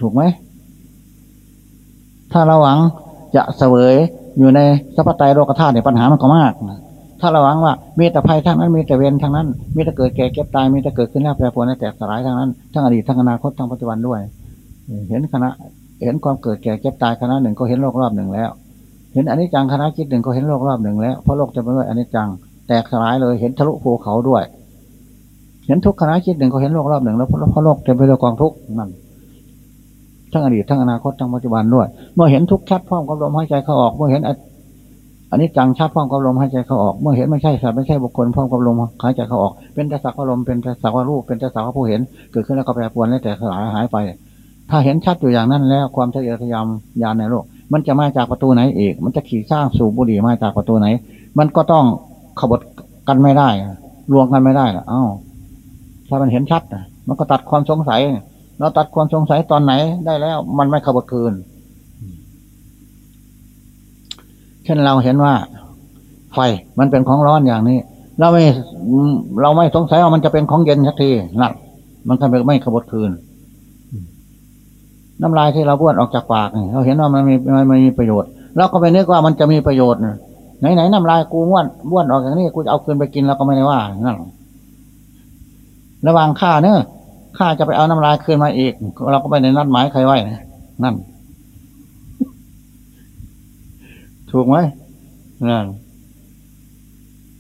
ถูกไหมถ้าเราหวังจะเสวยอยู่ในสัพพไตโลกธาตุเนี่ยปัญหามันก็มาก ถ้าเราหวังว่ามีแต่ภัยทั้งนั้นมีแต่เวรทั้งนั้น มีแต่เกิดแก่เก็บตายมีแต่เกิดขึ้นแล้วแปรปรวนแตกสลายทั้งนั้นทั้งอดีตทั้งอนาคตทั้งปัจจุบันด้วย เห็นคณะ เห็นความเกิดแก่เก็บตายคณะหนึ่งก็เห็นโลกรอบหนึ่งแล้ว เห็นอนิจจังคณะคิดหนึ่งก็เห็นโลกรอบหนึ่งแล้วเพราะโลกจะไปด้วยอนิจจังแตกสลายเลยเห็นทะลุภูเขาด้วย เห็นทุกคณะคิดหนึ่งก็เห็นโลกรอบหนึ่งแล้วเพราะโลกจะไปด้วยกองทุกนั่นทั้งอดีตทั้งอนาคตทั้งปัจจุบันด้วย เมื่อเห็นทุกชัดพร้อมกับลมหายใจเข้าออก เมื่อเห็น อันนี้จังชัดพร้อมกับลมหายใจเข้าออก เมื่อเห็นไม่ใช่สัตว์ไม่ใช่บุคคลพร้อมกับลมหายใจเข้าออก เป็นแต่สักว่าลมเป็นแต่สักว่ารูปเป็นแต่สักว่าผู้เห็นเกิดขึ้นแล้วก็แปรปรวนแล้วแต่สลายหายไป ถ้าเห็นชัดอยู่อย่างนั้นแล้วความทะเยอทะยานยานในโลก มันจะมาจากประตูไหนเอกมันจะขี่สร้างสู่บุรีมาจากประตูไหน มันก็ต้องขบฏกันไม่ได้รวมกันไม่ได้อ้าวถ้ามันเห็นชัดมันก็ตัดความสงสัยเราตัดความสงสัยตอนไหนได้แล้ว มันไม่ขบคืน เช่นเราเห็นว่าไฟมันเป็นของร้อนอย่างนี้ เราไม่เราไม่สงสัยว่ามันจะเป็นของเย็นสักทีนั่นมันก็ไม่ขบคืน น้ำลายที่เราบ้วนออกจากปากเราเห็นว่ามันมีมันมีประโยชน์เราก็ไปนึกว่ามันจะมีประโยชน์ไหนไหนน้ำลายกูบ้วนบ้วนออกอย่างนี้กูจะเอาคืนไปกินเราก็ไม่ได้ว่านั่นระวังค่าเนอะข้าจะไปเอาน้ำลายคืนมาอีก เราก็ไปในนัดหมายใครไว้นั่น ถูกไหมนั่น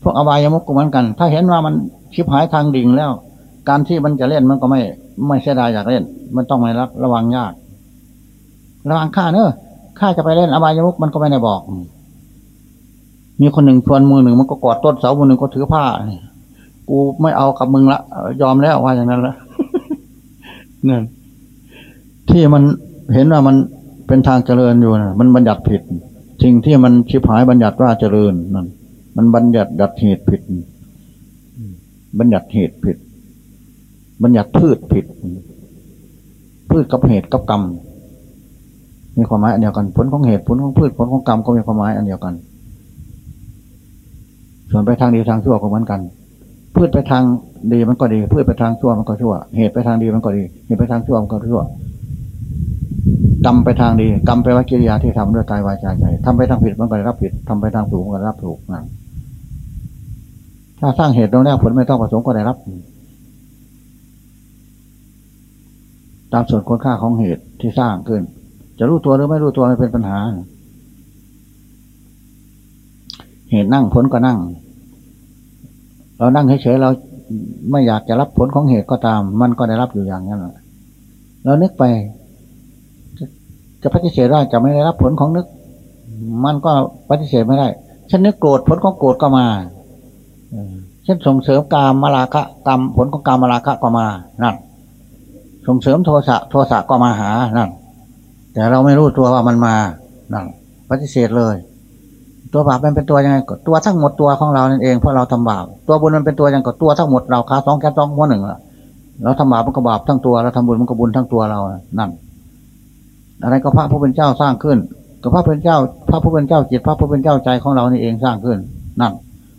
พวกอบายมุกก็เหมือนกัน ถ้าเห็นว่ามันชิบหายทางดิ่งแล้ว การที่มันจะเล่นมันก็ไม่ ไม่เสียดายอยากเล่น มันต้องไม่รับระวังยาก ระวังข้าเนอะข้าจะไปเล่นอบายมุกมันก็ไม่ได้บอก มีคนหนึ่งชวนมือหนึ่งมันก็กอดต้นเสามือหนึ่งก็ถือผ้ากูไม่เอากับมึงละยอมแล้วว่าอย่างนั้นละนั่นที่มันเห็นว่ามันเป็นทางเจริญอยู่นะมันบัญญัติผิด สิ่งที่มันชิบหายบัญญัติว่าเจริญนั่นมันบัญญัติดัดเหตุผิด บัญญัติเหตุผิด บัญญัติพืชผิด พืชกับเหตุกับกรรม มีความหมายอันเดียวกัน ผลของเหตุผลของพืชผลของกรรมก็มีความหมายอันเดียวกัน ส่วนไปทางดีทางชั่วก็เหมือนกัน พืชไปทางดีมันก็ดี พืชไปทางชั่วมันก็ชั่ว เหตุไปทางดีมันก็ดี เหตุไปทางชั่วมันก็ชั่ว กรรมไปทางดีกรรมไปว่ากิริยาที่ทำด้วยกายวาจาใจทำไปทางผิดมันก็ได้รับผิดทำไปทางถูกมันก็ได้รับถูกนะถ้าสร้างเหตุตรงนี้ผลไม่ต้องประสงค์ก็ได้รับ ตามส่วนคุณค่าของเหตุที่สร้างขึ้น จะรู้ตัวหรือไม่รู้ตัวไม่เป็นปัญหา เหตุนั่งผลก็นั่ง เรานั่งเฉยๆเราไม่อยากจะรับผลของเหตุก็ตาม มันก็ได้รับอยู่อย่างนั้นแหละเรานึกไป จะปฏิเสธได้จะไม่ได้รับผลของนึก มันก็ปฏิเสธไม่ได้ฉันนึกโกรธผลของโกรธก็มาฉันส่งเสริมกามมาลาคะกรรมผลของกามมาลาคะก็มานั่นส่งเสริมโทสะโทสะก็มาหานั่นแต่เราไม่รู้ตัวว่ามันมานั่นปฏิเสธเลย ตัวบาปมันเป็นตัวยังไงก็ตัวทั้งหมดตัวของเรานั่นเองเพราะเราทำบาปตัวบุญมันเป็นตัวยังก็ตัวทั้งหมดเราขาสองแค่สองหัวหนึ่งละเราทำบาปมันก็บาปทั้งตัวเราทำบุญมันก็บุญทั้งตัวเรานั่น อะไรก็พระผู้เป็นเจ้าสร้างขึ้นก็พระเป็นเจ้า พระผู้เป็นเจ้าจิตพระผู้เป็นเจ้าใจของเรานี่เองสร้างขึ้นนั่น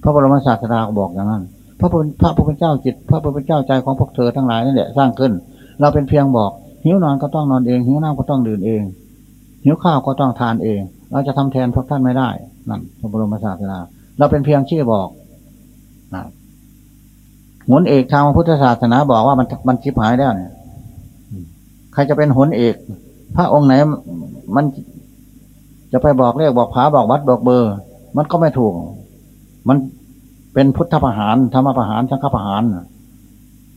พระบรมศาสดาบอกอย่างนั้น พระผู้พระผู้เป็นเจ้าจิต พระผู้เป็นเจ้าใจของพวกเธอทั้งหลายนั่นแหละสร้างขึ้น เราเป็นเพียงบอก หิวนอนก็ต้องนอนเองหิวน้ำก็ต้องดื่มเอง หิวข้าวก็ต้องทานเอง เราจะทำแทนพวกท่านไม่ได้นั่นพระบรมศาสดาเราเป็นเพียงชื่อบอกนะหุนเอกทางพุทธศาสนาบอกว่ามันมันชิบหายแล้วเนี่ย ใครจะเป็นหุนเอก พระองค์ไหน มันจะไปบอกเรียกบอกผาบอกวัดบอกเบอร์ มันก็ไม่ถูก มันเป็นพุทธประหารธรรมประหารสังฆประหาร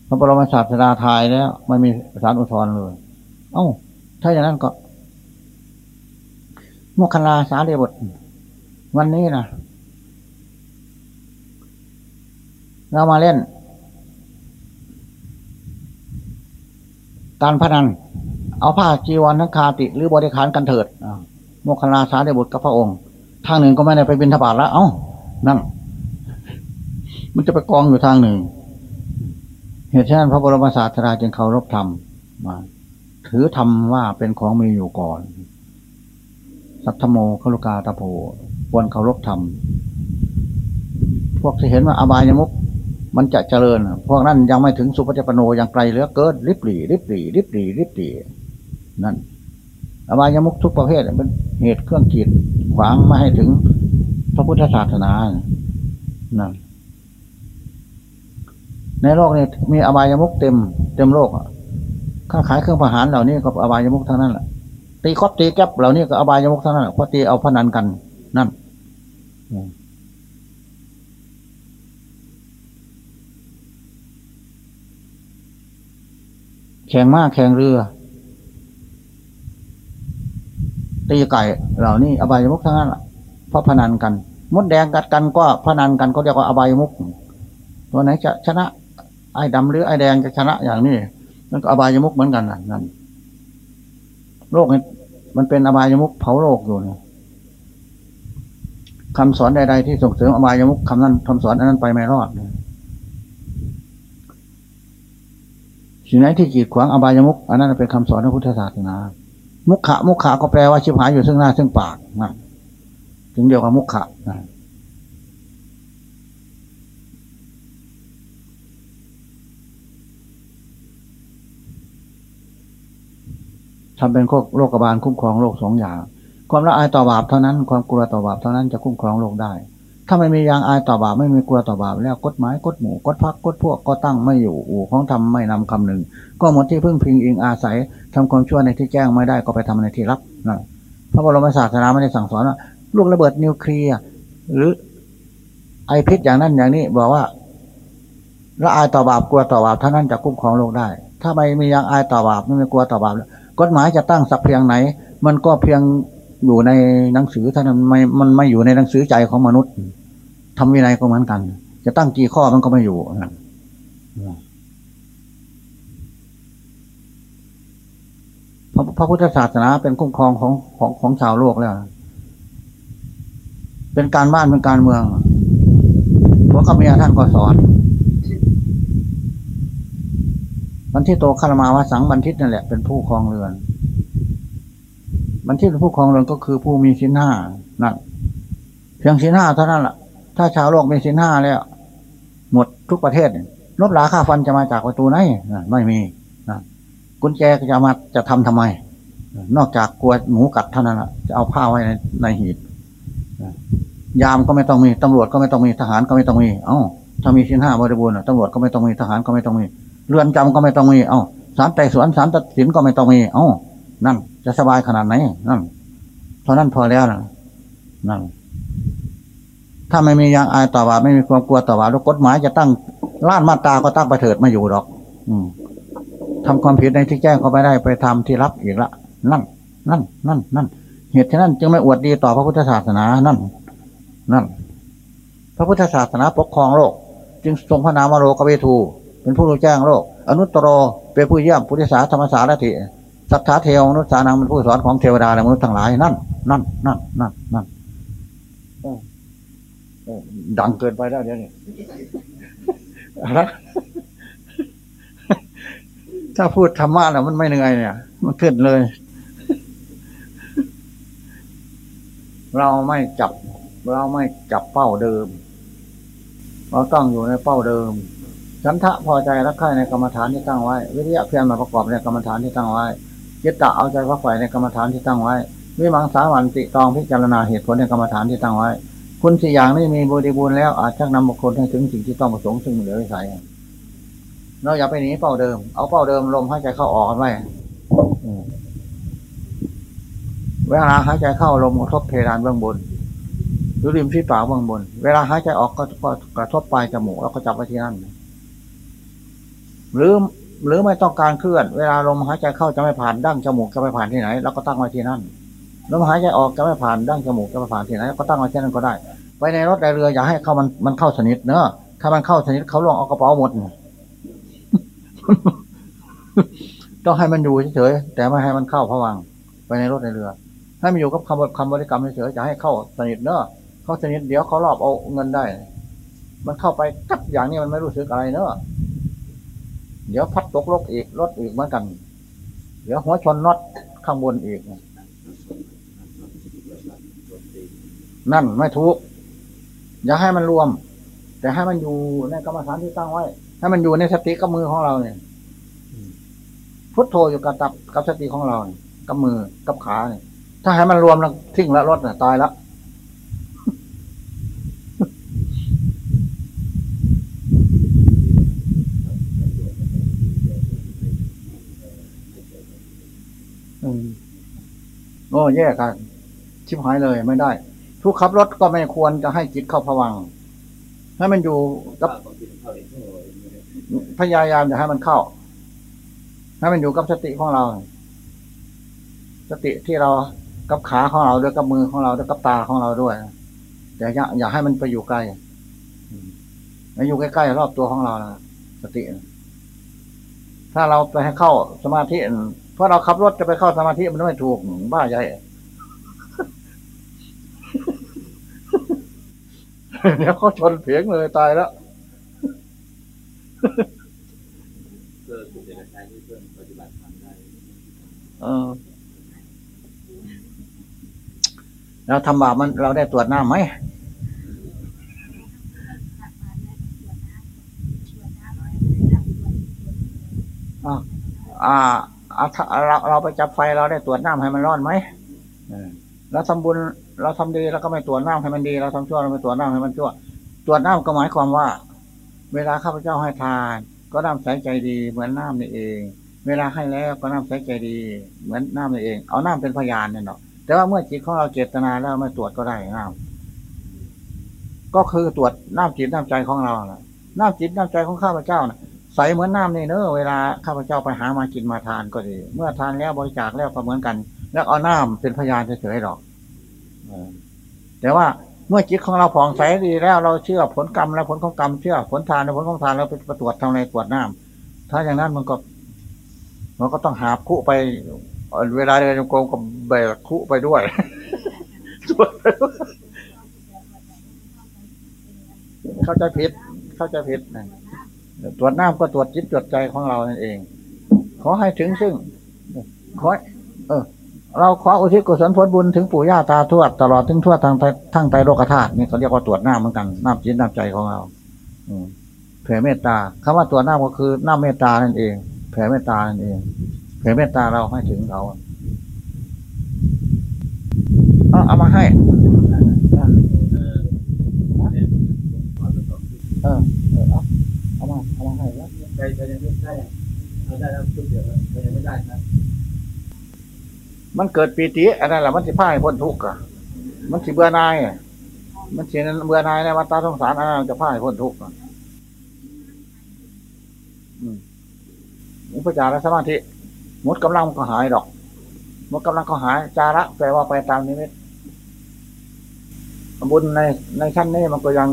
พระบรมศาสดาทายแล้วไม่มีสารอุทธรเลย เอ้า ถ้าอย่างนั้นก็โมคคลาสาเดบทวันนี้นะเรามาเล่น การพนัน เอาผ้าจีวรทั้งคาติ หรือบริขารกันเถิดโมคคลาสาเดบุตรกับพระองค์ทางหนึ่งก็ไม่ได้ไปบินทบาทแล้ว เอ้า นั่นมันจะไปกองอยู่ทางหนึ่ง เหตุฉะนั้นพระบรมศาสดาจึงเคารพธรรมมาถือธรรมว่าเป็นของมีอยู่ก่อน สัทธโมคลุกาตะโพควรเคารพธรรม พวกที่เห็นว่าอบายมุก มันจะเจริญ พวกนั้นยังไม่ถึงสุปฏิปโนยังไกลเหลือเกินริบหรี่ริบหรี่ริบหรี่ริบหรี่นั่นอบายมุกทุกประเภทเป็นเหตุเครื่องกีดขวางไม่ให้ถึงพระพุทธศาสนานั่นในโลกนี้มีอบายมุกเต็ม เต็มโลกค้าขายเครื่องประหารเหล่านี้ก็อบายมุกเท่านั้นแหละตีคอบตีแก๊บเหล่านี้ก็อบายมุกเท่านั้นเพราะตีเอาพนันกัน นั่น แข่งมากแข่งเรือตีไก่เหล่านี้อบายมุกทั้งนั้นเพราะพนันกัน มดแดงกัดกันก็พนันกันก็เรียกว่าอบายมุกตัวไหนจะชนะ ไอ้ดำหรือไอ้แดงจะชนะอย่างนี้นั่นก็อบายมุกเหมือนกันนั่นโลกมันเป็นอบายมุกเผาโลกอยู่นะคำสอนใดๆที่ส่งเสริมอบายมุกคำนั้นคำสอนอันนั้นไปไม่รอด สิ่งไหนที่กีดขวางอบายมุกอันนั้นเป็นคำสอนของพุทธศาสนา มุขะมุขะก็แปลว่าชิบหายอยู่ซึ่งหน้าซึ่งปากนะถึงเดียวกับมุขะนะทำเป็นโรคกบาลคุ้มครองโลกสองอย่าง ความละอายต่อบาปเท่านั้น ความกลัวต่อบาปเท่านั้นจะคุ้มครองโลกได้ ถ้าไม่มียางอายต่อบาปไม่มีกลัวต่อบาปแล้วกฎหมายกฎหมู่กฎพักกฎพวกก็ตั้งไม่อยู่อู่ของทำไม่นำคำหนึ่งก็หมดที่พึ่งพิงอิงอาศัยทำความชั่วในที่แจ้งไม่ได้ก็ไปทำในที่รับนะพระบรมศาสนาไม่ได้สั่งสอนว่าลูกระเบิดนิวเคลียร์หรือไอพิษอย่างนั้นอย่างนี้บอกว่าละอายต่อบาปกลัวต่อบาปเท่านั้นจะคุ้มครองโลกได้ ถ้าไม่มียางอายต่อบาปไม่มีกลัวต่อบาปกฎหมายจะตั้งสักเพียงไหน มันก็เพียง อยู่ในหนังสือเท่านั้นไม่มันไม่อยู่ในหนังสือใจของมนุษย์ทำวินัยก็เหมือนกัน จะตั้งกี่ข้อมันก็ไม่อยู่พระพระพุทธศาสนาเป็นคุ้มครองของของของชาวโลกแล้ว เป็นการบ้านเป็นการเมืองพระคำเมียท่านก็สอนบันทิโตคารมาวสังบันทิตนั่นแหละเป็นผู้ครองเรือน บันทิตเป็นผู้ครองเรือนก็คือผู้มีสินห้านั่นเพียงสินห้าเท่านั้นแหละถ้าชาวโลกมีสินห้าแล้ว หมดทุกประเทศลบหลาค่าฟันจะมาจากประตูไหนไม่มีนะกุญแจจะมาจะทำทำไม นอกจากกลัวหมูกัดเท่านั้นแหละจะเอาผ้าไว้ในในหีบยามก็ไม่ต้องมีตำรวจก็ไม่ต้องมีทหารก็ไม่ต้องมี เอ้าถ้ามีสินห้าบริบูรณ์ตำรวจก็ไม่ต้องมีทหารก็ไม่ต้องมี เรือนจำก็ไม่ต้องมี เอ้าสารไต่สวนสารตัดสินก็ไม่ต้องมี เอ้านั่น จะสบายขนาดไหนนั่นเท่านั้นพอแล้วนะนั่นถ้าไม่มียางอายต่อบาไม่มีความกลัวต่อบาแล้วกฎหมายจะตั้งล้านมาตาก็ตั้งไปเถิดม่อยู่หรอก อืมทำความผิดในที่แจ้งก็ไม่ได้ไปทำที่รับอีกละนั่นนั่นนั่นนั่นเหตุฉะนั้น จึงไม่อวดดีต่อพระพุทธศาสนานั่น นั่น พระพุทธศาสนาปกครองโลก จึงทรงพระนามวโรกเวทู เป็นผู้รู้แจ้งโลก อนุตตรเป็นผู้เยี่ยม พุทธิสาธรรมสารถิ สัทธาเทวมนุษย์สานังเป็นผู้สอนของเทวดาและมนุษย์ทั้งหลายนั่นนั่นนั่นนั่นนั่นดังเกินไปแล้วเดี๋ยวนี้ถ้าพูดธรรมะแล้วมันไม่เหนื่อยเนี่ย มันขึ้นเลย เราไม่จับ เราไม่จับเป้าเดิม เราต้องอยู่ในเป้าเดิมฉันทะพอใจรักใคร่ในกรรมฐานที่ตั้งไว้ วิริยะเพียรมาประกอบในกรรมฐานที่ตั้งไว้ จิตตะเอาใจพักใฝ่ในกรรมฐานที่ตั้งไว้วิมังสาวันติตองพิจารณาเหตุผลในกรรมฐานที่ตั้งไว้ คุณสี่อย่างนี้มีบริบูรณ์แล้วอาจจะนำบุคคลให้ถึงสิ่งที่ต้องประสงค์ซึ่งเหลือวิสัยเราอย่าไปหนีเป้าเดิม เอาเป้าเดิมลมหายใจเข้าออกกันไว้เวลาหายใจเข้าลมกระทบเพดานเบื้องบนหรือริมฝีปากเบื้องบน เวลาหายใจออกก็กระทบปลายจมูกแล้วก็จับไว้ที่นั่นหรือ หรือไม่ต้องการเคลื่อน เวลาลมหายใจเข้าจะไม่ผ่านดั้งจมูกจะไม่ผ่านที่ไหนเราก็ตั้งไว้ที่นั่นลมหายใจออกจะไม่ผ่านดั้งจมูกจะไม่ผ่านที่ไหนก็ตั้งไว้ที่นั่นก็ได้ ไปในรถในเรืออย่าให้เข้ามันมันเข้าสนิทเนอะถ้ามันเข้าสนิทเขาลวงเอากระเป๋าหมดต้องให้มันอยู่เฉยๆแต่ไม่ให้มันเข้าผวังไปในรถในเรือ ให้มันอยู่กับคำคำบริกรรมเฉยๆจะให้เข้าสนิทเนอะเข้าสนิทเดี๋ยวเขารอบเอาเงินได้ มันเข้าไปกับอย่างนี้มันไม่รู้สึกอะไรเนอะ เดี๋ยวพัดตกลกอีกรถอีกเหมือนกัน เดี๋ยวหัวชนน็อตข้างบนอีก นั่นไม่ถูก อย่าให้มันรวม แต่ให้มันอยู่ในกรรมฐานที่ตั้งไว้ ให้มันอยู่ในสติกับมือของเราเนี่ยพุทโธอยู่กับตับกับสติของเราเนี่ยกับมือกับขาเนี่ยถ้าให้มันรวมแล้วทิ้งละรถน่ะตายละ อ้แย่กัน ชิบหายเลยไม่ได้ทุกขับรถก็ไม่ควรจะให้จิตเข้าผวังให้มันอยู่กับพยายามจะให้มันเข้า ให้มันอยู่กับสติของเรา สติที่เรากับขาของเราด้วยกับมือของเราด้วยกับตาของเราด้วยอย่าอย่าอย่าให้มันไปอยู่ไกลมาอยู่ใกล้ๆรอบตัวของเรานะสติ ถ้าเราไปให้เข้าสมาธิ เพราะเราขับรถจะไปเข้าสมาธิมันไม่ถูกบ้าใหญ่เดี๋ยวเขาชนเพียงเลยตายแล้วเออกชัยที่เพื่อนปฏิบัติธรรมได้เออเราทำบาปมันเราได้ตรวจหน้าไหมอ่า อ่าอ่าถ้าเราเราไปจับไฟเราได้ตรวจน้ำให้มันร้อนไหมเออเราทำบุญเราทำดีเราก็ไม่ตรวจน้ำให้มันดี เราทำชั่วเราไม่ตรวจน้ำให้มันชั่ว ตรวจน้ำก็หมายความว่า เวลาข้าพเจ้าให้ทาน ก็น้ำใสใจดี เหมือนน้ำนี่เอง เวลาให้แล้วก็น้ำใสใจดี เหมือนน้ำนี่เอง เอาน้ำเป็นพยานเนี่ยเนาะแต่ว่าเมื่อจิตของเราเจตนาแล้วไม่ตรวจก็ได้น้ำก็คือตรวจน้ำจิตน้ำใจของเรานะน้ำจิตน้ำใจของข้าพเจ้านะ ใสเหมือนน้ำนี่เนอะเวลาข้าพเจ้าไปหามากินมาทานก็ดี เมื่อทานแล้วบริจาคแล้วก็เหมือนกัน แล้วเอาน้ำเป็นพยานเฉยๆหรอกเออแต่ว่าเมื่อจิตของเราผ่องใสดีแล้วเราเชื่อผลกรรมและผลของกรรมเชื่อผลทานและผลของทานแล้วไปตรวจทำอะไรตรวจน้ำถ้าอย่างนั้นมันก็มันก็ต้องหาคุไป เวลาเดินจงกรมก็แบกคุไปด้วยเข้าใจผิด เข้าใจผิดนะ ตรวจน้ำก็ตรวจจิตตรวจใจของเรานั่นเอง ขอให้ถึงซึ่งขอเออ เราขออุทิศกุศลผลบุญถึงปู่ย่าตาทวดตลอดถึงทวดทางทั้งไตรโลกธาตุนี่เขาเรียกว่าตรวจน้ำเหมือนกันน้ำจิตน้ำใจของเราอืแผ่เมตตาคำว่าตรวจน้ำก็คือน้ำเมตตานั่นเอง แผ่เมตตานั่นเองแผ่เมตตาเราให้ถึงเขาเอาเอามาให้เออเออ ให้แล้วใจใจยังไม่ได้ได้แล้วชุดเดียวแล้วใจยังไม่ได้ครับมันเกิดปีติอันนั้นแหละมันสิพ่าให้พ้นทุกข์อะมันสิเบื่อนายมันสิเบื่อนายในวัฏสงสารอันนั้นจะพ่าให้พ้นทุกข์อะอุปจารสมาธิมดกำลังก็หายดอกมดกำลังก็หาย จาระแปลว่าไปตามนิมิตบุญในในชั้นนี้มันก็ยัง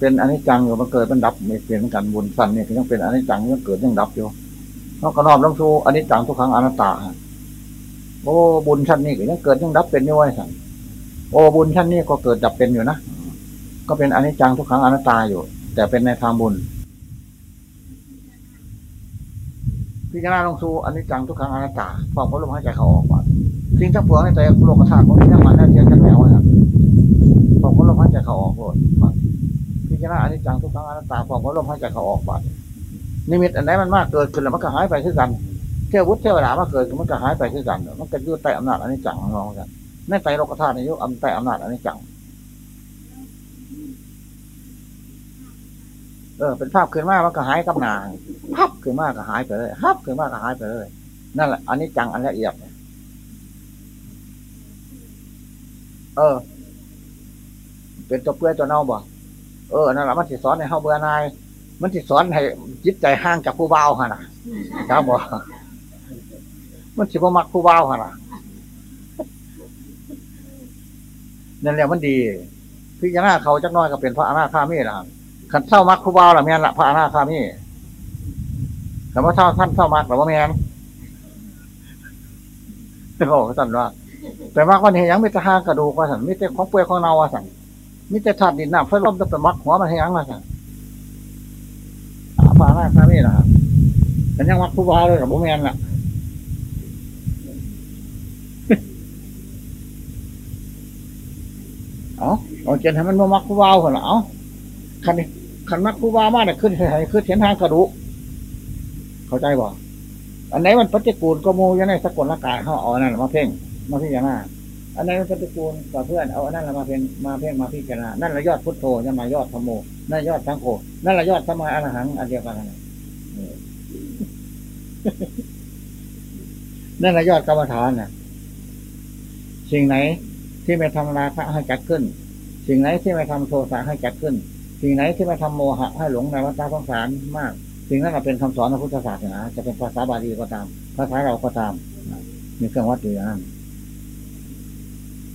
เป็นอนิจจังอยู่มันเกิดมันดับไม่เปลี่ยนเหมือนกันบุญสั้นนี่ก็ยังเป็นอนิจจังยังเกิดยังดับอยู่นอกกระนอบลงสู่อนิจจังทุกครั้งอนัตตาโอ้บุญชั้นนี้ก็ยังเกิดยังดับเป็นอยู่ไว้สั่งโอ้บุญชั้นนี้ก็เกิดดับเป็นอยู่นะก็เป็นอนิจจังทุกครั้งอนัตตาอยู่ แต่เป็นในทางบุญพิจารณาลงสู่อนิจจังทุกครั้งอนัตตาพร้อมกับลมหายใจเขาออกว่าสิ่งทั้งปวงในใจโลกธาตุของที่ทั้งมันนั่นเทียนกันแล้วนะพร้อมกับลมหายใจเขาออกโลด จารณาอนิจจังทุกครั้งอนัตตาพร้อมกับลมหายใจเขาออกว่านิมิตอันไหนมันมากเกิดขึ้นแล้วมันก็หายไปคือกันเทววุฒิเทวดามาเกิดมันก็หายไปคือกันมันก็อยู่ใต้อำนาจอนิจจังของเรากันในไตรโลกธาตุในยุคอำใต้อำนาจอนิจจังเออเป็นภาพขึ้นมามันก็หายกับนาภาพขึ้นมาก็หายไปเลยภาพขึ้นมาก็หายไปเลย นั่นแหละอันิจจังอันละเอียดเออ เป็นตัวเปื้อยตัวเน่าบ่ เออนั่นแหละมันสิสอนให้เฮาเบื่อนาย มันสิสอนให้จิตใจห่างจากผู้เบาฮะนะครับบ่มันสิบ่มักผู้เบาฮะนะนั่นแหละมันดี พิจารณาเขาจักน้อยก็เป็นพระอนาคามีนะครับขันเท่ามักผู้เบาละแม่นละพระอนาคามีแต่ว่าเท่าท่านเท่ามักหรือว่าแม่นเขาบอกท่านว่าแต่มักวันนี้ยังไมีแต่ห้างกระดูกว่าสันมีแต่ของเปลือยของเนาว่าสัน มีแต่ธาตุดินน้ำไฟลมจะเป็นมักหัวมันให้ยังว่าสันพระอนาคามีนะครับฉันยังมักผู้บ่าเลยกับโมแมนล่ะเอาเอาเจนให้มันมามักผู้บ่าวคนละเอาคันนี้คันมักผู้บ่ามากเนี่ยขึ้นให้ขึ้นเห็นทางกระดูกเข้าใจบ่อันไหนมันปฏิกูลก็โมยังไงสกุลละกายเขาเอาอันนั้นมาเพ่งมาพิจารณา อันไหนมันปฏิกูลกับเพื่อนเอาอันนั้นมาเพ่งมาเพ่งมาพิจารณานั่นละยอดพุทโธนั่นละยอดธรรมโมนั่นยอดสังโฆนั่นละยอดสมาอรหังอันเดียวกันนั่นละเออนั่นละยอดกรรมฐานน่ะ สิ่งไหนที่ไม่ทำราคะให้จัดขึ้น สิ่งไหนที่ไม่ทำโทสะให้จัดขึ้น สิ่งไหนที่ไม่ทำโมหะให้หลงในวัฏสงสารมาก สิ่งนั้นนะเป็นคำสอนของพุทธศาสนาจะเป็นภาษาบาลีก็ตาม ภาษาเราก็ตามมีเครื่องวัดอยู่อย่างนั้น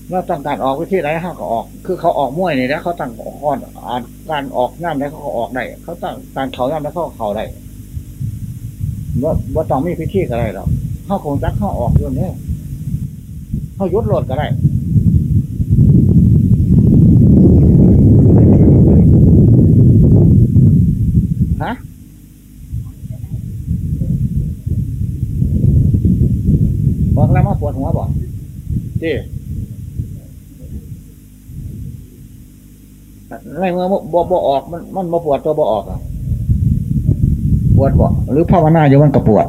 เราต้องการออกวิธีไหนห้าก็ออก คือเขาออกม้วยนี่แล้วเขาตั้งก้อนอ่านการออกน้ำแล้วเขาก็ออกได้เขาตั้งการเขาน้ำแล้วเขาเขาได้ว่าว่าต้องมีพิธีก็ได้หรอกเขาคงจักเขาออกอยู่เนี่ยเขายุดโหลดก็ได้ฮะบอกแล้วมาปวดหัวบอกจี อะไรเมื่อบ่บ่ออก มันมันบ่ปวดตัวบ่ออกปวดบ่หรือภาวนาอยู่มันก็ปวด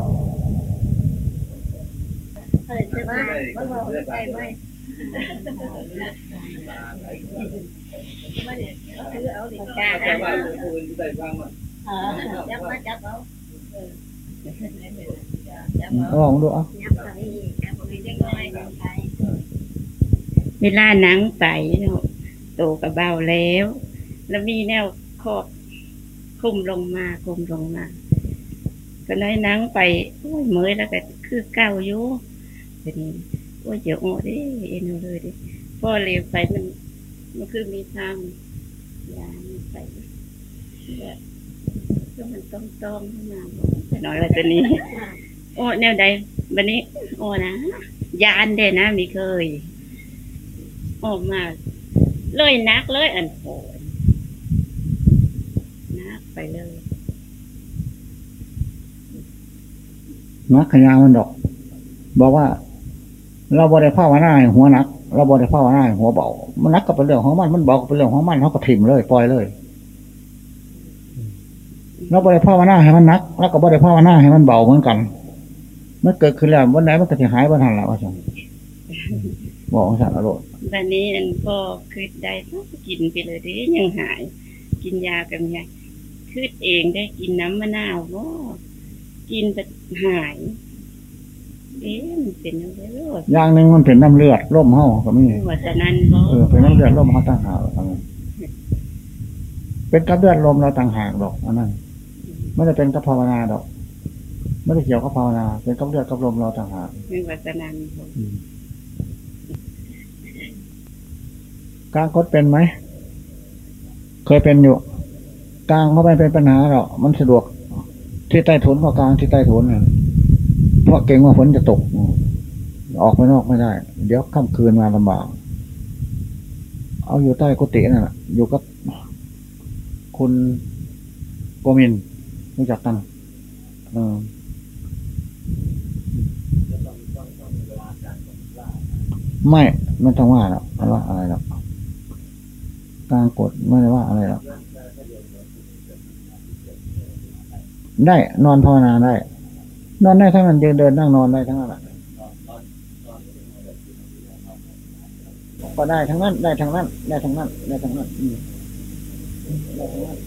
เออใช่ไหมมันบอกใจไหมไม่เนี่ยเอาถือเอาดิกาแต่อะว่าคุณได้ฟังว่าเออจับมาจับเอาเออจับเอาลองดูอะเล็กน้อยไปเวลาหนังไปเนาะ โตกับเบาแล้ว แล้วมีแนวครอบคุมลงมาคุมลงมา ก็น้อยหนังไปโอ้ยเมยแล้วก็คือเก่าอยู่ทีนี้โอ้ยเดี๋ยวโอ้ดิเอ็นเอาเลยดิพ่อเลี้ยวไปมันมันคือมีทางยามันไปแบบก็มันต้องต้องๆขึ้นมาบอกแต่น้อยว่าตัวนี้ โอ้แนวใดบันนี้ โอ้นะยานเด้นะมีเคย ออกมา เลยนักเลยอันโหยนักไปเลยนักขยามันดอก บอกว่า เราบริภาวนาให้หัวนัก เราบริภาวนาให้หัวเบา มันนักก็เป็นเรื่องของมัน มันเบาก็เป็นเรื่องของมันเขาก็ถิ่มเลยปล่อยเลย เราบริภาวนาให้มันนัก แล้วก็บริภาวนาให้มันเบาเหมือนกันมันเกิดขึ้นแล้ววันไหนมันก็จะหายวันหันและว่าจังบอกของสัตว์อรรถ บันนี้อันก็คือได้ต้องกินไปเลยเดิยังหาย กินยากันไงคืดเองได้กินน้ำมะนาวก็กินแต่หาย เอ๊ะมันเป็นอะไรโรคอย่างหนึ่งมันเป็นน้ำเลือดร่มเห่าก็มีหัวสนันบ่เออเป็นน้ำเลือดร่มเขาต่างหากอันนั้นเป็นกับเลือดลมเราต่างหากดอกอันนั้นไม่ได้เป็นกับภาวนาดอก ไม่ได้เกี่ยวกับภาวนา เป็นกับเลือดกับลมเราต่างหากเป็นหัวสนันบ่ กลางกดเป็นไหม เคยเป็นอยู่กลางเขาไม่เป็นปัญหาหรอกมันสะดวก ที่ใต้ถุนก็กลางที่ใต้ถุนน่ะเพราะเก่งว่าฝนจะตก ออกไปนอกไม่ได้ เดี๋ยวค่ำคืนมาลำบาก เอาอยู่ใต้กุฏินั่นแหละอยู่กับคุณโกมินรู้จักกันเออไม่ ไม่ต้องว่าหรอกว่าอะไรหรอก กลากฎไม่ได้ว่าอะไรหรอกได้นอนภาวนาได้ นอนได้ทั้งนั้นยืนเดินนั่งนอนได้ทั้งนั้นแหละก็ได้ทั้งนั้น ได้ทั้งนั้น ได้ทั้งนั้น ได้ทั้งนั้นอืมได้ทั้งนั้น